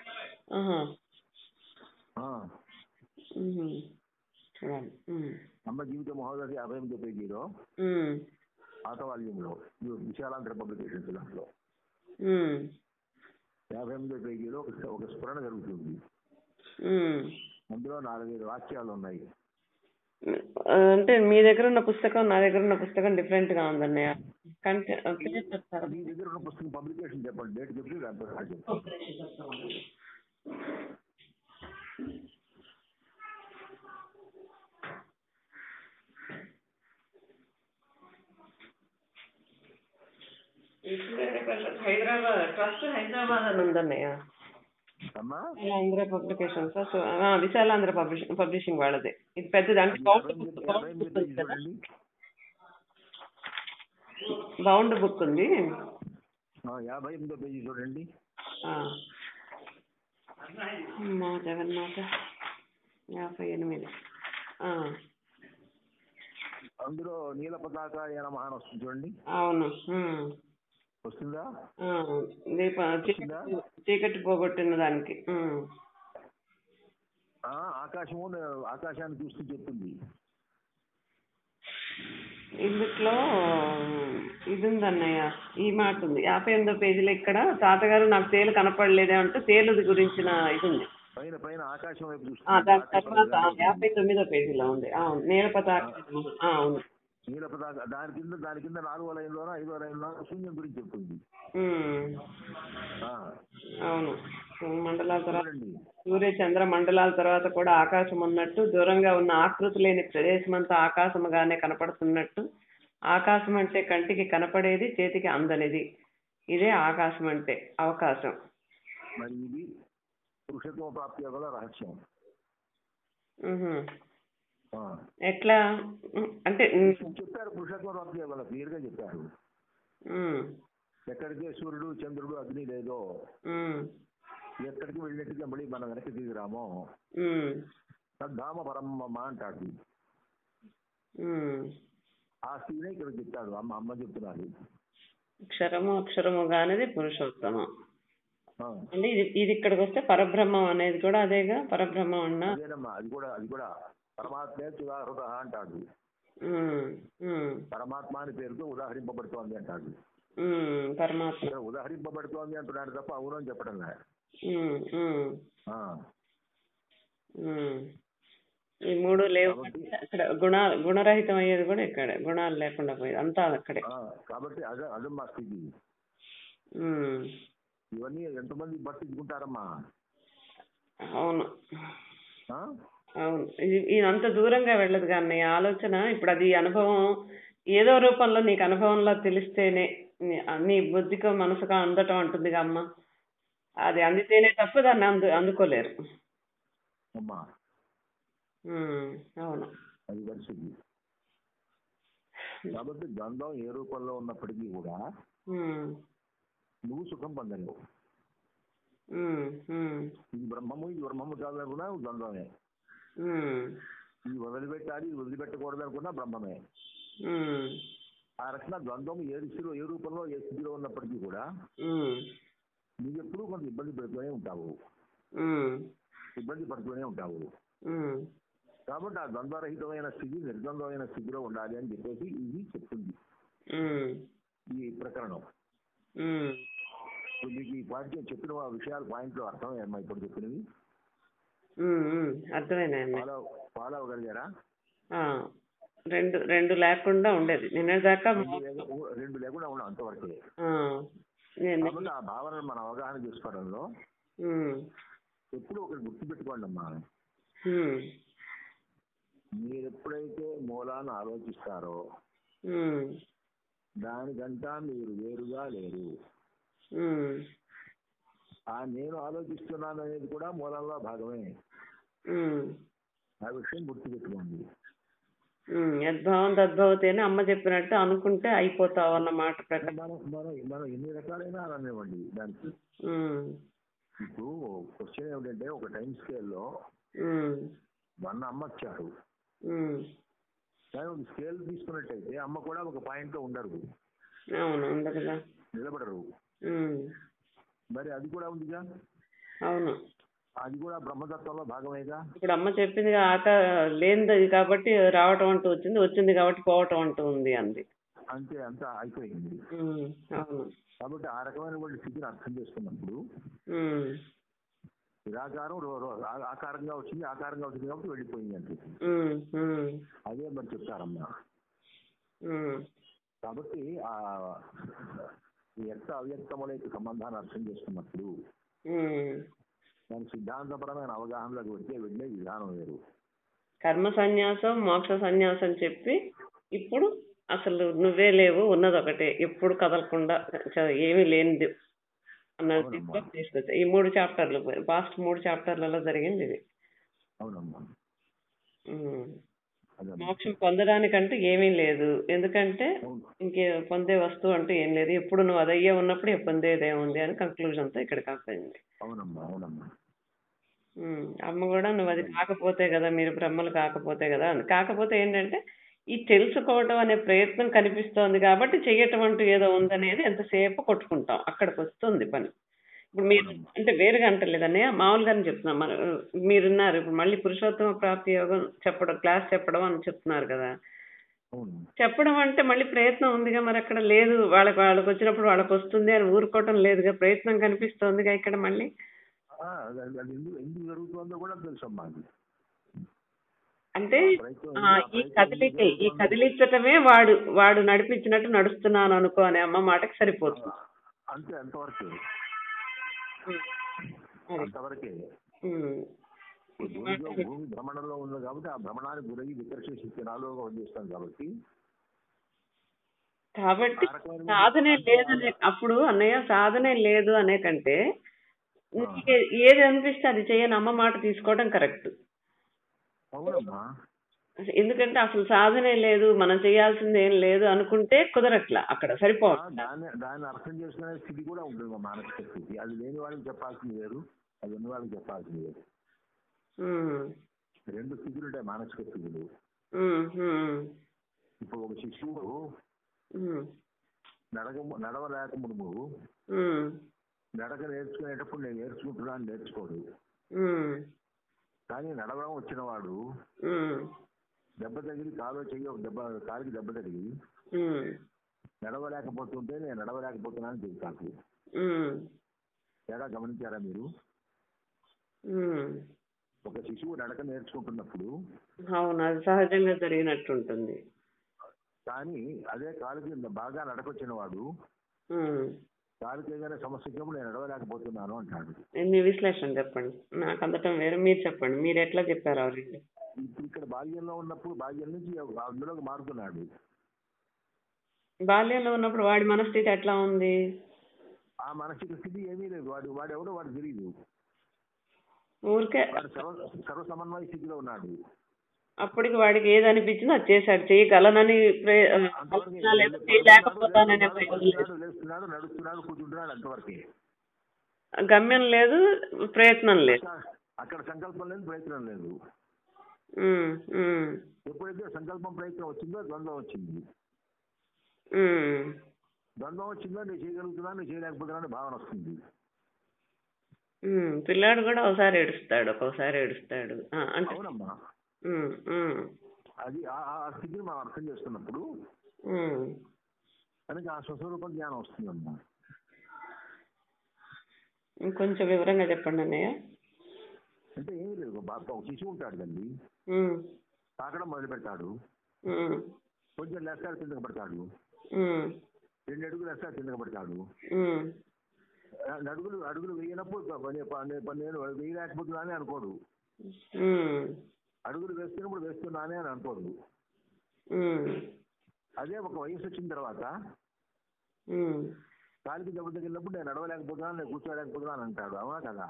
చూడాలి ఉమ్. అమ్మ జీవిత మహోదయ యాభై ఎనిమిదో పేజీలో. పాత వాల్యూమ్లో విశాలాంధ్ర పబ్లికేషన్స్ దాంట్లో ఉమ్. యాభై ఎనిమిదో పేజీలో ఒక స్ఫురణ జరుగుతుంది. అందులో నాలుగైదు వాక్యాలు ఉన్నాయి. అంటే మీ దగ్గర ఉన్న పుస్తకం నా దగ్గర ఉన్న పుస్తకం డిఫరెంట్గా మీ దగ్గర ఉన్న పుస్తకం పబ్లికేషన్ చెప్పండి. డేట్ చెప్పి దాని ప్రకారం చెప్తాను హైదరాబాద్ ట్రస్ట్ హైదరాబాద్ అని ఉందన్నయ్య. అమ్మా? Andhra publications. Visalaandhra publishing publishing వాళ్ళది. ఇది పెద్దది. అంటే బౌండ్ బుక్ ఉంది యాభై ఎనిమిదో పేజీ చూడండి. అమ్మా జగన్మాత యాభై ఎనిమిది. అందులో నీల పతాక చూడండి. అవును. వస్తుందా? దీప? చీకటి పోగొట్టిన దానికి. ఆకాశము ఆకాశాన్ని చూస్తూ చెప్తుంది ఇందుట్లో ఇది ఉందన్నయ్య ఈ మాట ఉంది యాభై ఎనిమిదో పేజీలో ఇక్కడ తాతగారు నాకు తేలు కనపడలేదే అంటూ తేలుది గురించిన ఇది ఉంది పైన పైన ఆకాశం వైపు దాని తర్వాత యాభై తొమ్మిదో పేజీలో ఉంది. అవును నీల పతాక అవును. నీల పతాక దాని కింద దాని కింద నాలుగో లైన్లోనో ఐదో లైన్లో శూన్యం గురించి చెప్తుంది. అవును. మండలాల తర్వాత సూర్య చంద్ర మండలాల తర్వాత కూడా ఆకాశం ఉన్నట్టు దూరంగా ఉన్న ఆకృతి లేని ప్రదేశమంతా ఆకాశముగానే కనపడుతున్నట్టు. ఆకాశం అంటే కంటికి కనపడేది చేతికి అందనిది. ఇదే ఆకాశం అంటే అవకాశం. మరి ఇది పురుషత్వ ప్రాప్తి రహస్యం. ఎట్లా? అంటే చెప్పారు పురుషత్వ ప్రాప్తి యొక్క క్లియర్గా చెప్పారు ఎక్కడికే సూర్యుడు చంద్రుడు అగ్ని లేదో ఎక్కడికి వెళ్ళినట్టుగా మళ్ళీ మనం వెనక్కి దిగురామో ఉమ్, తద్ధామ పరమమ్మ అంటాడు. ఆ స్థితినే ఇక్కడ చెప్తాడు అమ్మ అమ్మ చెప్తున్నారు క్షరము అక్షరముగా అనేది పురుషోత్తమం. అంటే ఇది ఇది ఇక్కడికి వస్తే పరబ్రహ్మం అనేది కూడా అదేగా? పరబ్రహ్మం అన్న? అది కూడా అది కూడా పరమాత్మే సుధాహృత అంటాడు ఉమ్, ఉమ్, పరమాత్మ అని పేరుతో ఉదాహరింపబడుతోంది అంటాడు ఉమ్, పరమాత్మ ఇక్కడ ఉదాహరింపబడుతోంది అంటున్నాడు తప్ప అవును అని చెప్పడం లే. ఉమ్, ఉమ్, ఆ ఉమ్. ఈ మూడు లేవు కాబట్టి అక్కడ గుణ గుణరహితం అయ్యేది కూడా ఇక్కడే గుణాలు లేకుండా పోయేది అంతా అక్కడే ఆ, కాబట్టి అదే అదమ్మా స్థితి ఉమ్, ఇవన్నీ ఎంతమంది పట్టించుకుంటారమ్మా అవును ఆ? అవును. ఇది అంత దూరంగా వెళ్ళదు కానీ ఆలోచన ఇప్పుడు అది అనుభవం ఏదో రూపంలో నీకు అనుభవంలో తెలిస్తేనే నీ- నీ బుద్ధికో మనసుకో అందటం అంటుందిగా అమ్మ. అది అందితేనే తప్ప దాన్ని అందు అందుకోలేరు. అమ్మా. అవును. అది పరిస్థితి కాబట్టి ద్వంద్వం ఏ రూపంలో ఉన్నప్పటికీ కూడా నువ్వు సుఖం పొందలేవు. ఇది బ్రహ్మము ఇది బ్రహ్మము కాదనుకున్నా ఉమ్, ఇది వదిలిపెట్టాలి ఇది వదిలిపెట్టకూడదు అనుకున్నా బ్రహ్మమే. ఆ రకంగా ద్వంద్వం ఏ దిశలో ఏ రూపంలో ఏ స్థితిలో ఉన్నప్పటికీ కూడా నువ్వు ఎప్పుడూ కొంత ఇబ్బంది పెడుతూనే ఉంటావు. ఇబ్బంది పడుతూనే ఉంటావు. కాబట్టి ఆ ద్వంద్వరహితమైన స్థితి నిర్ద్వంద్వమైన స్థితిలో ఉండాలి అని చెప్పేసి ఇది చెప్తుంది. ఈ ప్రకరణం. మీకు ఈ పాయింట్ చెప్పిన ఆ విషయాలు పాయింట్లు అర్థమయ్యమ్మా ఇప్పుడు చెప్పినవి? అర్థమైనాయండి ఫాలో ఫాలో అవ్వగలిగారా? రెండు రెండు లేకుండా ఉండేది. నిన్నటిదాకా రెండు లేక- రెండు లేకుండా ఉన్నాం అంతవరకే. కాబట్టి ఆ భావనను మనం అవగాహన చేసుకోవడంలో ఎప్పుడు ఒకటి గుర్తుపెట్టుకోండి అమ్మా. ఉమ్, మీరు ఎప్పుడైతే మూలాన్ని ఆలోచిస్తారో దానికంటా మీరు వేరుగా లేరు. ఆ నేను ఆలోచిస్తున్నాను అనేది కూడా మూలంలో భాగమే. ఆ విషయం గుర్తుపెట్టుకోండి. యద్భావం తద్భవతి అని అమ్మ చెప్పినట్టు అనుకుంటే అయిపోతావు అన్న మాట ప్రకారం మనం మనం మనం ఎన్ని రకాలైనా అననివ్వండి దానికి. ఇప్పుడు క్వశ్చన్ ఏమిటంటే ఒక టైం స్కేల్లో ఉమ్, వన్ అమ్మచ్చారు ఉమ్, కానీ ఒక స్కేల్ తీసుకున్నట్టయితే అమ్మ కూడా ఒక పాయింట్లో ఉండరు. అవును ఉండదుగా. నిలబడరు. మరి అది కూడా ఉందిగా? అవును. అది కూడా బ్రహ్మతత్వంలో భాగమేగా? ఇప్పుడు అమ్మ చెప్పింది ఆక లేనిది కాబట్టి రావటం అంటూ వచ్చింది వచ్చింది కాబట్టి పోవటం అంటూ ఉంది అంది. అంతే అంతా అయిపోయింది. కాబట్టి ఆ రకమైనటువంటి స్థితిని అర్థం చేసుకున్నప్పుడు నిరాకారం ఆకారంగా వచ్చింది ఆకారంగా వచ్చింది కాబట్టి వెళ్ళిపోయింది అంటే అదే మరి చెప్తారమ్మా. కాబట్టి ఆ వ్యక్త అవ్యక్తముల యొక్క సంబంధాన్ని అర్థం చేసుకున్నప్పుడు ఉమ్. దాని సిద్ధాంతపరమైన అవగాహనలోకి వెళ్తే వెళ్ళే విధానం వేరు. కర్మ సన్యాసం మోక్ష సన్యాసం చెప్పి ఇప్పుడు అసలు నువ్వే లేవు ఉన్నది ఒకటే ఎప్పుడు కదలకుండా ఏమీ లేనిది అన్నది తీసుకొచ్చా ఈ మూడు చాప్టర్లు పాస్ట్ మూడు చాప్టర్లలో జరిగింది ఇది. మోక్షం పొందడానికంటూ ఏమీ లేదు. ఎందుకంటే ఇంకే పొందే వస్తువు అంటూ ఏం లేదు. ఎప్పుడు నువ్వు అదయ్యే ఉన్నప్పుడు ఇక పొందేదేముంది అని కంక్లూజన్తో ఇక్కడ కాకపోయింది అవునమ్మా అవునమ్మా. ఉమ్, అమ్మ కూడా నువ్వు అది కాకపోతే కదా మీరు బ్రహ్మలు కాకపోతే కదా అంది కాకపోతే ఏంటంటే ఈ తెలుసుకోవటం అనే ప్రయత్నం కనిపిస్తోంది కాబట్టి చెయ్యటం అంటూ ఏదో ఉందనేది ఎంతసేపు కొట్టుకుంటాం. అక్కడికి వస్తుంది పని. ఇప్పుడు మీరు అంటే వేరుగా అంటలేదన్నయ్య మామూలుగానే చెప్తున్నాం. మన మీరున్నారు ఇప్పుడు మళ్ళీ పురుషోత్తమ ప్రాప్తి యోగం చెప్పడం క్లాస్ చెప్పడం అని చెప్తున్నారు కదా. చెప్పడం అంటే మళ్ళీ ప్రయత్నం ఉందిగా మరి అక్కడ లేదు. వాళ్ళకి వాళ్ళకి వచ్చినప్పుడు వాళ్ళకి వస్తుంది అని ఊరుకోవటం లేదుగా. ప్రయత్నం కనిపిస్తోందిగా ఇక్కడ మళ్ళీ. ఆ, అది అది ఎందుకు ఎందుకు జరుగుతుందో కూడా తెలుసమ్మా అది అంటే ఆ, ఈ కదిలిక ఈ కదిలించటమే వాడు వాడు నడిపించినట్టు నడుస్తున్నాను అనుకో అనే అమ్మ మాటకి సరిపోతుంది. అంతే అంతవరకే. ఉమ్. అది. అంతవరకే. ఉమ్. భూమిలో భూమి భ్రమణంలో ఉంది కాబట్టి ఆ భ్రమణానికి గురై వికర్ష శక్తి నాలో చేస్తాం కాబట్టి కాబట్టి సాధనే లేదనే అప్పుడు అన్నయ్య సాధనే లేదు అనే కంటే నీకు ఏది అనిపిస్తే అది చేయని అమ్మ మాట తీసుకోవడం కరెక్ట్. అవునమ్మా. ఎందుకంటే అసలు సాధనే లేదు మనం చేయాల్సింది ఏం లేదు అనుకుంటే కుదరట్లా అక్కడ సరిపోవాలి దాన్ని దాన్ని అర్థం చేసుకునే స్థితి కూడా ఉంటుంది మా మానసిక స్థితి. అది లేని వాళ్ళకి చెప్పాల్సింది వేరు అది ఉన్న వాళ్ళకి చెప్పాల్సింది వేరు. రెండు స్థితులు ఉంటాయి మానసిక స్థితులు. ఇప్పుడు ఒక శిష్యుడు. నడక నడవలేక మునుము ఉమ్, నడక నేర్చుకునేటప్పుడు నేను నేర్చుకుంటున్నాను నేర్చుకోడు. కానీ నడవడం వచ్చిన వాడు దెబ్బ తగిలి కాలో చెయ్యి ఒక దెబ్బ కాలికి దెబ్బ తగిలి నడవలేకపోతుంటే నేను నడవలేకపోతున్నానని చెప్తాను ఉమ్, తేడా గమనించారా మీరు. ఒక శిశువు నడక నేర్చుకుంటున్నప్పుడు అవును అది సహజంగా జరిగినట్టుంటుంది. కానీ అదే కాలుకి బాగా నడకొచ్చిన వాడు. కాలుకి ఏదైనా సమస్య నేను నడవలేకపోతున్నాను అంటాడు. మీ విశ్లేషణ చెప్పండి. నాకు అందటం వేరే మీరు చెప్పండి. మీరు ఎట్లా చెప్పారు ఆ రెండు ఇప్పుడు ఇక్కడ బాల్యంలో ఉన్నప్పుడు బాల్యం నుంచి అందులోకి మారుతున్నాడు. బాల్యంలో ఉన్నప్పుడు వాడి మనస్థితి ఎట్లా ఉంది? ఆ మానసిక స్థితి ఏమీ లేదు. వాడు వాడు ఎవడో వాడు తెలియదు ఊరికే సర్వ సమన్వయ స్థితిలో ఉన్నాడు. అప్పటికి వాడికి ఏది అనిపించిందో అది చేశాడు. చేయగలనని చేయలేకపోతాననే నడుస్తున్నాడు కూర్చుంటున్నాడు అంతవరకే. గమ్యం లేదు ప్రయత్నం లేదు. అక్కడ సంకల్పం లేదు ప్రయత్నం లేదు. ఎప్పుడైతే సంకల్పం ప్రయత్నం వచ్చిందో ద్వంద్వం వచ్చింది. ద్వంద్వం వచ్చిందో నేను చేయగలుగుతున్నాను నేను చేయలేకపోతున్నాను భావన వస్తుంది. పిల్లాడు కూడా ఒకసారి ఏడుస్తాడు ఒక్కోసారి ఏడుస్తాడు. ఆ, అంటే అవునమ్మా. అది ఆ ఆ స్థితిని మనం అర్థం చేస్తున్నప్పుడు ఉమ్. మనకి ఆ స్వస్వరూప జ్ఞానం వస్తుందమ్మా. ఇంకొంచెం వివరంగా చెప్పండి అన్నయ్య. అంటే ఏమీ లేదు ఒక బా- ఒక శిశువు ఉంటాడు తల్లి ఉమ్, తాకడం మొదలు పెడతాడు కొంచెం లేస్తాడు కిందకి పడతాడు రెండు అడుగులు వేస్తాడు కిందకి పడతాడు అడుగులు అడుగులు వేయనప్పుడు నేను వేయలేకపోతున్నానే అనుకోడు ఉమ్, అడుగులు వేస్తున్నప్పుడు వేస్తున్నానే అని అనుకోడు. అదే ఒక వయసు వచ్చిన తర్వాత. కాలికి దెబ్బ తగిలినప్పుడు నేను నడవలేకపోతున్నాను నేను కూర్చోలేకపోతున్నాను అంటాడు. అవునా కదా?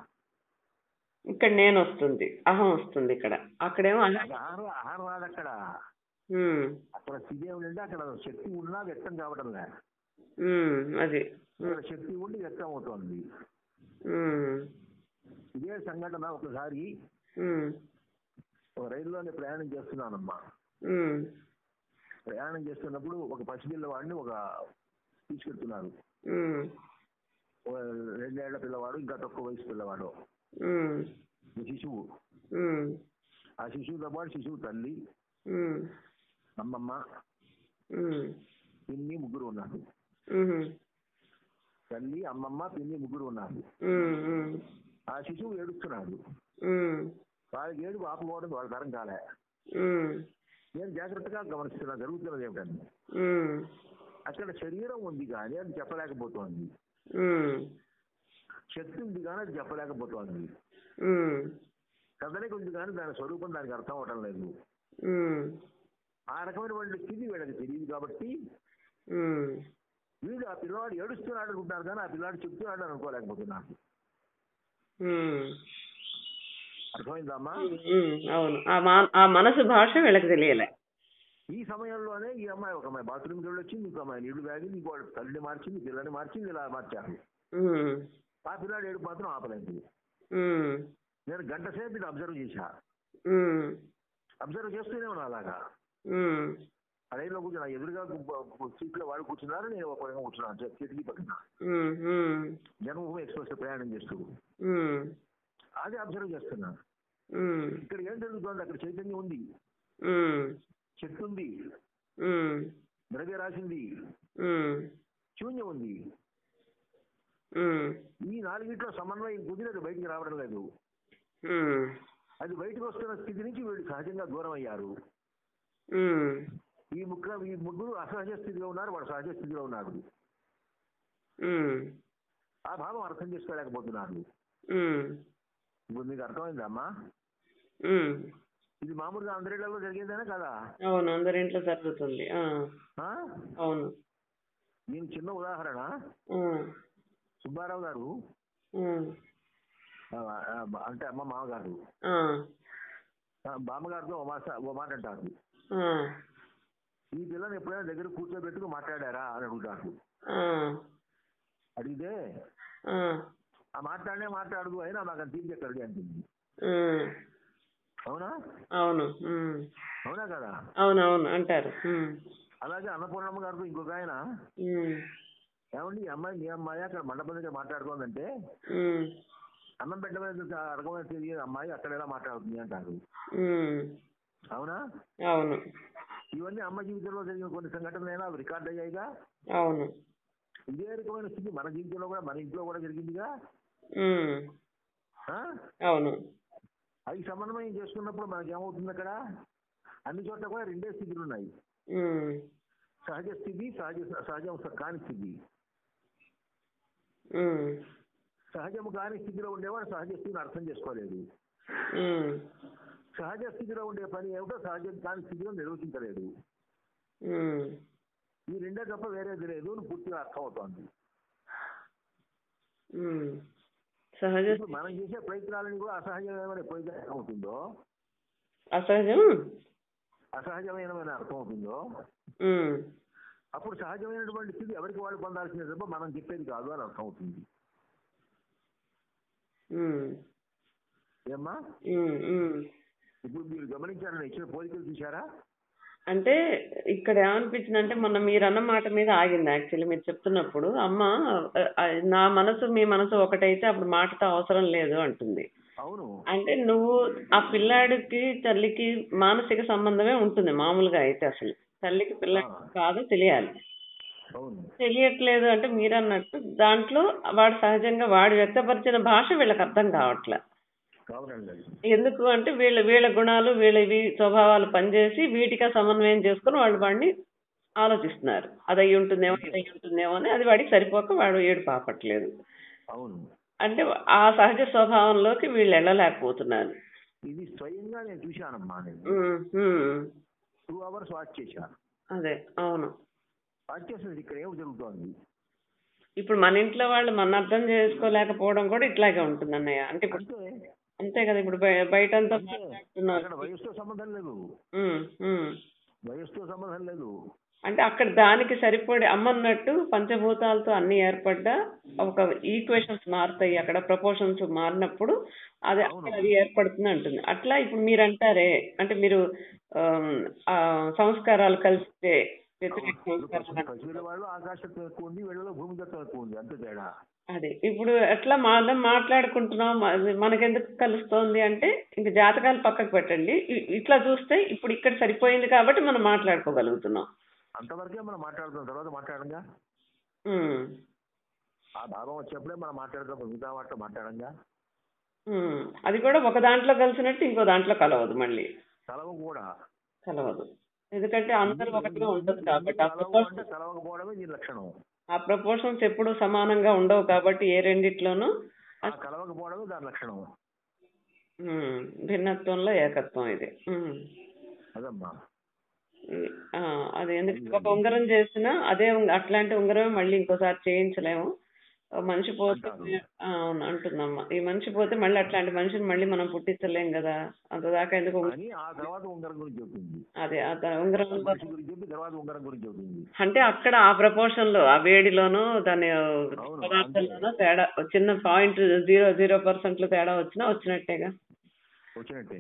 ఇక్కడ నేను వస్తుంది అహం వస్తుంది ఇక్కడ. అక్కడేమో అహం. రాదు అక్కడ అక్కడ స్థితి ఏమిటంటే అక్కడ శక్తి ఉన్నా వ్యక్తం కావడం లే ఉమ్, అది. శక్తి ఉండి వ్యక్తం అవుతోంది ఉమ్, ఇదే సంఘటన ఒకసారి రైల్లోనే ప్రయాణం చేస్తున్నానమ్మా. ప్రయాణం చేస్తున్నప్పుడు ఒక పసిపిల్లవాడిని ఒక తీసుకెళ్తున్నారు. రెండేళ్ళ పిల్లవాడు ఇంకా తక్కువ వయసు పిల్లవాడు. శిశువు. ఆ శిశువుతో పాటు శిశువు తల్లి అమ్మమ్మ పిన్ని ముగ్గురు ఉన్నారు. తల్లి అమ్మమ్మ పిన్ని ముగ్గురు ఉన్నారు. ఉమ్, ఆ శిశువు ఏడుస్తున్నాడు. ఉమ్, వాళ్ళకి ఏడుపు ఆపుకోవడం వాళ్ళ తరం కాలే. నేను జాగ్రత్తగా గమనిస్తున్నా జరుగుతున్నది ఏమిటని. ఉమ్, అక్కడ శరీరం ఉంది కానీ అది చెప్పలేకపోతోంది. శక్తి ఉంది కానీ అది చెప్పలేకపోతోంది. కదలిక ఉంది కానీ దాని స్వరూపం దానికి అర్థం అవటం లేదు. ఆ రకమైనటువంటి స్థితి వీళ్ళకి తెలియదు కాబట్టి వీడు ఆ పిల్లవాడు ఏడుస్తున్నాడు అనుకుంటారు కానీ ఆ పిల్లాడు చెప్తున్నాడు అని అనుకోలేకపోతున్నాడు అర్థమైందమ్మా అవును. ఆ మనసు భాష వీళ్ళకి తెలియలే. ఈ సమయంలోనే ఈ అమ్మాయి ఒక అమ్మాయి బాత్రూమ్కి వెళ్ళి వచ్చింది ఇంకో అమ్మాయి నీళ్ళు తాగింది ఇంకో తల్లిని మార్చింది పిల్లని మార్చింది ఇలా మార్చారు. ఆ పిల్లాడు ఏడు మాత్రం ఆపలేదు నేను గంట సేపు ఇది అబ్జర్వ్ చేశా. అబ్జర్వ్ చేస్తూనే ఉన్నా అలాగా. రైల్లో కూర్చున్నా ఎదురుగా సీట్లో వాడు కూర్చున్నారు నేను ఒక పక్కన కూర్చున్నాను చె- కిటికీ పక్కన. జన్మభూమి ఎక్స్ప్రెస్ ప్రయాణం చేస్తూ అది అబ్జర్వ్ చేస్తున్నా. ఇక్కడ ఏం జరుగుతోంది? అక్కడ చైతన్యం ఉంది. శక్తి ఉంది. ద్రవ్య రాసింది. శూన్యం ఉంది. ఈ నాలుగిట్లో సమన్వయం కుదిరేది బయటికి రావడం లేదు. అది బయటకు వస్తున్న స్థితి నుంచి వీళ్ళు సహజంగా దూరం అయ్యారు. ఈ ముగ్గురు ఈ ముగ్గురు అసహజ స్థితిలో ఉన్నారు వాడు సహజ స్థితిలో ఉన్నాడు. ఉమ్, ఆ భావం అర్థం చేసుకోలేకపోతున్నారు ఇప్పుడు మీకు అర్థమైందమ్మా. ఇది మామూలుగా అందరిలో జరిగేదేనా కదా? అవును అందరింట్లో జరుగుతుంది? అవును. దీనికి చిన్న ఉదాహరణ. సుబ్బారావు గారు అంటే అమ్మ మామగారు. బామ్మగారితో ఓ మాట ఓ మాట అంటారు ఈ పిల్లని ఎప్పుడైనా దగ్గర కూర్చోబెట్టుకు మాట్లాడారా అని అడుగుతారు ఆ, అడిగితే ఆ, మాట్లాడనే మాట్లాడదు అయినా నాకు తీపి ఎక్కడికి అంటుంది. అవునా? అవును. అవునా కదా? అవును అవును అంటారు అలాగే అన్నపూర్ణమ్మ గారితో ఇంకొక ఆయన. ఏమండి ఈ అమ్మాయి మీ అమ్మాయి అక్కడ మండపం దగ్గర మాట్లాడుతోందంటే అన్నం పెట్టమైన అడగమైన తెలియదు అమ్మాయి అక్కడ ఎలా మాట్లాడుతుంది అంటారు. అవునా? అవును. ఇవన్నీ అమ్మ జీవితంలో జరిగిన కొన్ని సంఘటనలు అవి రికార్డ్ అయ్యాయిగా. అవును. ఇదే రకమైన స్థితి మన జీవితంలో కూడా మన ఇంట్లో కూడా జరిగిందిగా? అవును. అవి సమన్వయం చేసుకున్నప్పుడు మనకి ఏమవుతుంది అక్కడ? అన్ని చోట్ల కూడా రెండే స్థితులు ఉన్నాయి. సహజ స్థితి సహజ సహజం కాని స్థితి. సహజము కాని స్థితిలో ఉండేవాడు సహజ స్థితిని అర్థం చేసుకోలేడు ఉమ్, సహజ స్థితిలో ఉండే పని ఏమిటో సహజం కాని స్థితిలో నిర్వచించలేడు ఉమ్, ఈ రెండే తప్ప వేరేది లేదు అని పూర్తిగా అర్థం అవుతోంది. సహజ మనం చేసే ప్రయత్నాలని కూడా అసహజమైన ప్రయత్నం అవుతుందో అసహజం? అసహజమైన అర్థం అవుతుందో అప్పుడు సహజమైనటువంటి స్థితి ఎవరికి వాళ్ళు పొందాల్సిందే తప్ప మనం చెప్పేది కాదు అని అర్థం అవుతుంది ఏమ్మా. ఇప్పుడు మీరు గమనించారా నేను ఇచ్చిన పోలికలు చూసారా అంటే ఇక్కడ ఏమనిపించింది అంటే మొన్న మీరు అన్న మాట మీద ఆగింది యాక్చువల్లీ మీరు చెప్తున్నప్పుడు. అమ్మ ఆ, ఆ, నా మనసు మీ మనసు ఒకటైతే అప్పుడు మాటతో అవసరం లేదు అంటుంది. అవును. అంటే నువ్వు ఆ పిల్లాడికి తల్లికి మానసిక సంబంధమే ఉంటుంది మామూలుగా అయితే అసలు. తల్లికి పిల్లాడికి కాదు తెలియాలి. అవును. తెలియట్లేదు అంటే మీరు అన్నట్టు దాంట్లో వాడు సహజంగా వాడు వ్యక్తపరిచిన భాష వీళ్ళకి అర్థం కావట్లే. ఎందుకు అంటే వీళ్ళ వీళ్ళ గుణాలు వీళ్ళవి స్వభావాలు పనిచేసి వీటికి సమన్వయం చేసుకుని వాళ్ళు వాడిని ఆలోచిస్తున్నారు. అది అయి ఉంటుందేమో ఇది అయి ఉంటుందేమో అని అది వాడికి సరిపోక వాడు ఏడు పాపట్లేదు. అవును. అంటే ఆ సహజ స్వభావంలోకి వీళ్ళు వెళ్ళలేకపోతున్నారు. ఇది స్వయంగా నేను చూశానమ్మా నేను. Um, um. Two hours watch చేశాను. అదే అవును. వాచ్ చేసేది ఇక్కడ ఏం జరుగుతోంది? ఇప్పుడు మన ఇంట్లో వాళ్ళు మన అర్థం చేసుకోలేకపోవడం కూడా ఇట్లాగే ఉంటుంది అన్నయ్య అంటే ఇప్పుడు అంటే అంతే కదా ఇప్పుడు బయ- బయటంతా అంటే మాట్లాడుతున్నారు. అక్కడ వయసుతో సంబంధం లేదు. వయసుతో సంబంధం లేదు. అంటే అక్కడ దానికి సరిపడే అమ్మన్నట్టు పంచభూతాలతో అన్ని ఏర్పడ్డా ఒక ఈక్వేషన్స్ మారుతాయి. అక్కడ ప్రపోర్షన్స్ మారినప్పుడు అది అది ఏర్పడుతుంది అంటుంది. అట్లా ఇప్పుడు మీరు అంటారే అంటే మీరు సంస్కారాలు కలిస్తే వ్యతిరేక వాళ్ళు ఆకాశత్వం ఎక్కువ ఉంది వీళ్ళలో భూమి ఉంది. అంతే తేడా. అదే. ఇప్పుడు ఎట్లా మనం మాట్లాడుకుంటున్నాం మ- మనకెందుకు కలుస్తోంది అంటే ఇంక జాతకాలు పక్కకు పెట్టండి. ఇ- ఇట్లా చూస్తే ఇప్పుడు ఇక్కడ సరిపోయింది కాబట్టి మనం మాట్లాడుకోగలుగుతున్నాం. అంతవరకే మనం మాట్లాడుతున్న తర్వాత మాట్లాడంగా? ఉమ్, ఆ భాగం వచ్చినప్పుడే మనం మాట్లాడదాం మిగతా మాట మాట్లాడంగా? ఉమ్. అది కూడా ఒక దాంట్లో కలిసినట్టు ఇంకో దాంట్లో కలవదు మళ్ళీ. కలవ కూడా. కలవదు. ఎందుకంటే అందరూ ఒకటిగా ఉండదు కాబట్టి ఆ కలవ అంటే ప్రపోర్షన్స్ కలవకపోవడమే దీని లక్షణం. ఆ ప్రపోర్షన్స్ ఎప్పుడు సమానంగా ఉండవు కాబట్టి ఏ రెండిట్లోనూ ఆ కలవకపోవడమే దాని లక్షణం ఉమ్, భిన్నత్వంలో ఏకత్వం ఇది. ఉమ్. అదమ్మా. ఈ- ఆ, అది ఎందుకంటే ఒక ఉంగరం చేసినా అదే ఉంగ- అట్లాంటి ఉంగరం మళ్ళీ ఇంకోసారి చేయించలేము. మనిషి పోతే ఆ, అవును అంటుందమ్మా. ఈ మనిషి పోతే మళ్ళీ అట్లాంటి మనిషిని మళ్ళీ మనం పుట్టించలేం కదా. అంతదాకా ఎందుకు ఉంగ- అని ఆ తర్వాత ఉంగరం గురించి చెబుతుంది అదే ఆ త- ఉంగరం మనిషి గురించి చెప్పి తర్వాత ఉంగరం గురించి చెబుతుంది అంటే అక్కడ ఆ ప్రపోర్షన్లో ఆ వేడిలోనూ దాని అవును, పదార్థంలోనూ తేడా చిన్న పాయింట్ జీరో జీరో పర్సెంట్లో తేడా వచ్చినా వచ్చినట్టేగా. వచ్చినట్టే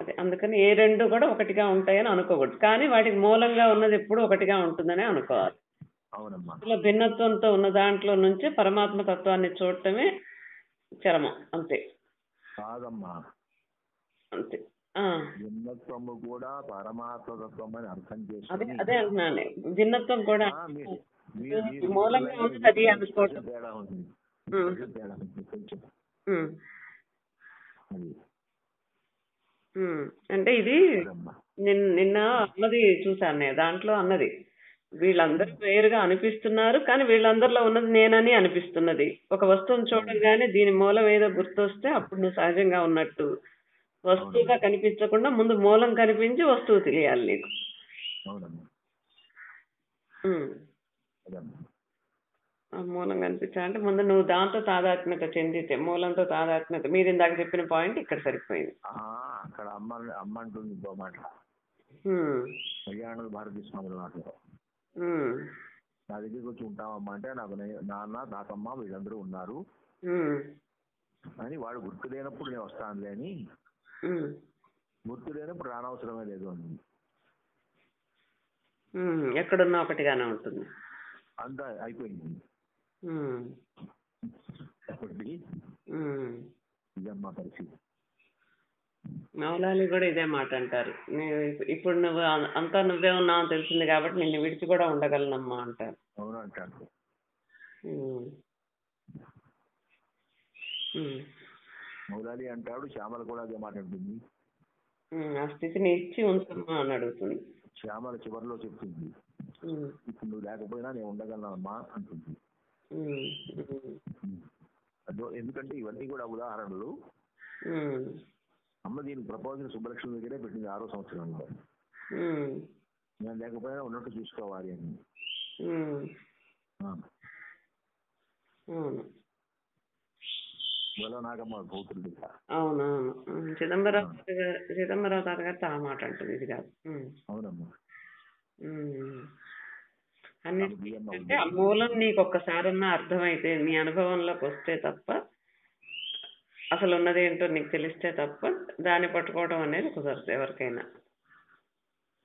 అదే అందుకని ఏ రెండు కూడా ఒకటిగా ఉంటాయని అనుకోకూడదు. కానీ వాటికి మూలంగా ఉన్నది ఎప్పుడు ఒకటిగా ఉంటుందని అనుకోవాలి. అవునమ్మా. ఇలా భిన్నత్వంతో ఉన్న దాంట్లో నుంచి పరమాత్మ తత్వాన్ని చూడటమే చరమం అంతే. కాదమ్మా. అంతే. భిన్నత్వము కూడా పరమాత్మతత్వం అని అర్థం అదే చేసుకుని అదే అంటున్నాను. భిన్నత్వం కూడా మూలంగా ఉన్నది అది అనుకోవటం. తేడా ఉంది. తేడా కొంచెం. అది. అంటే ఇది నిన్న నిన్న అన్నది చూసాను నేను దాంట్లో అన్నది. వీళ్ళందరూ వేరుగా అనిపిస్తున్నారు కానీ వీళ్ళందరిలో ఉన్నది నేనని అనిపిస్తున్నది. ఒక వస్తువును చూడగానే దీని మూలం ఏదో గుర్తొస్తే అప్పుడు నువ్వు సహజంగా ఉన్నట్టు. వస్తువుగా కనిపించకుండా ముందు మూలం కనిపించి వస్తువు తెలియాలి నీకు. మూలం కనిపించాలంటే ముందు నువ్వు దాంతో తాదాత్మ్యత చెందితే మూలంతో తాదాత్మ్యత. మీరు ఇందాక చెప్పిన పాయింట్ ఇక్కడ సరిపోయింది. అక్కడ అమ్మ అమ్మ అంటుంది ఇంకో మాట. ఉమ్. కళ్యాణ భారతీ స్వాముల మాటలో ఉమ్. నా దగ్గరికి వచ్చి ఉంటామమ్మా అంటే నాకు నాన్న తాతమ్మ వీళ్ళందరూ ఉన్నారు. అని వాడు గుర్తు లేనప్పుడు నేను వస్తానులే అని. గుర్తు లేనప్పుడు రానవసరమే లేదు అని. ఎక్కడున్నా ఒకటిగానే ఉంటుంది. అంతా అయిపోయింది. ఇదమ్మా పరిస్థితి. మౌలాలి కూడా ఇదే మాట అంటారు. నీవు ఇప్పుడు నువ్వు అంతా నువ్వే ఉన్నావు అని తెలిసింది కాబట్టి నిన్ను విడిచి కూడా ఉండగలనమ్మా అంటారు. అవును. ఉమ్. మౌలాలి అంటాడు శ్యామల కూడా అదే మాట్లాడుతుంది ఉమ్, ఆ స్థితిని ఇచ్చి ఉంచమ్మా అని అడుగుతుంది. శ్యామల చివరిలో చెప్తుంది. ఇప్పుడు నువ్వు లేకపోయినా నేను ఉండగలనమ్మా అంటుంది. అదో ఎందుకంటే ఇవన్నీ కూడా ఉదాహరణలు. అమ్మ దీని ప్రపోజల్ సుబ్బలక్ష్మి దగ్గరే పెట్టింది ఆరో సంవత్సరంలో నేను లేకపోయినా ఉన్నట్టు చూసుకోవాలి అని. అవునవును ఉమ్, చిదంబరం గారు- చిదంబరం తాత గారితో ఆ. మాట అంటుంది ఇది కాదు. అవునమ్మా. ఉమ్. అన్ని ఆమె బియ్యమ్మ అంటే ఆ మూలం నీకు ఒక్కసారన్నా అర్థమైతే నీ అనుభవంలోకి వస్తే తప్ప అసలు ఉన్నది ఏంటో నీకు తెలిస్తే తప్ప దాన్ని పట్టుకోవడం అనేది కుదరదు ఎవరికైనా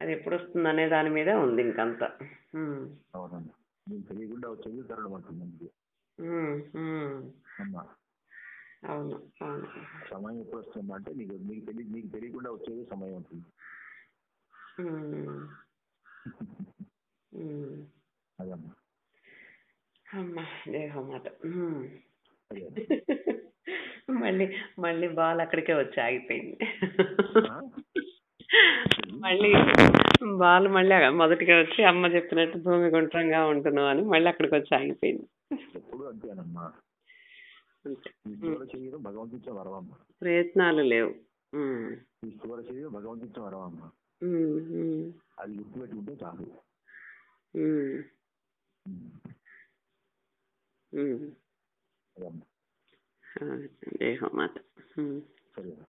అది ఎప్పుడు వస్తుంది అనే దాని మీద ఉంది ఇంకంతా ఉమ్. అవునమ్మా నీకు తెలియకుండా వచ్చేది తరడం అంటుంది అంతే. ఉమ్, ఉమ్. అమ్మా అవును అవును సమయం ఎప్పుడు వస్తుందా అంటే నీకు నీకు తెలియ నీకు తెలియకుండా వచ్చేది సమయం ఉంటుంది ఉమ్. ఉమ్. అదమ్మా అమ్మా దేహమాట. అదే మళ్ళీ మళ్ళీ బాల్ అక్కడికే వచ్చి ఆగిపోయింది. ఆ? మళ్ళీ బాల్ మళ్ళీ మొదటిగా వచ్చి అమ్మ చెప్పినట్టు భూమి గుండ్రంగా ఉంటున్నావు అని మళ్ళీ అక్కడికి వచ్చి ఆగిపోయింది. ఎప్పుడు అంతేనమ్మా. అంతే. ఈ స్థూల శరీరం భగవంతుడిచ్చే వరవమ్మ. ప్రయత్నాలు లేవు. శరీరం భగవంతుడిచ్చే అది గుర్తుపెట్టుకుంటే చాలు. ఉమ్. అదమ్మా. ఆ, దేహమాట ఉమ్. సరే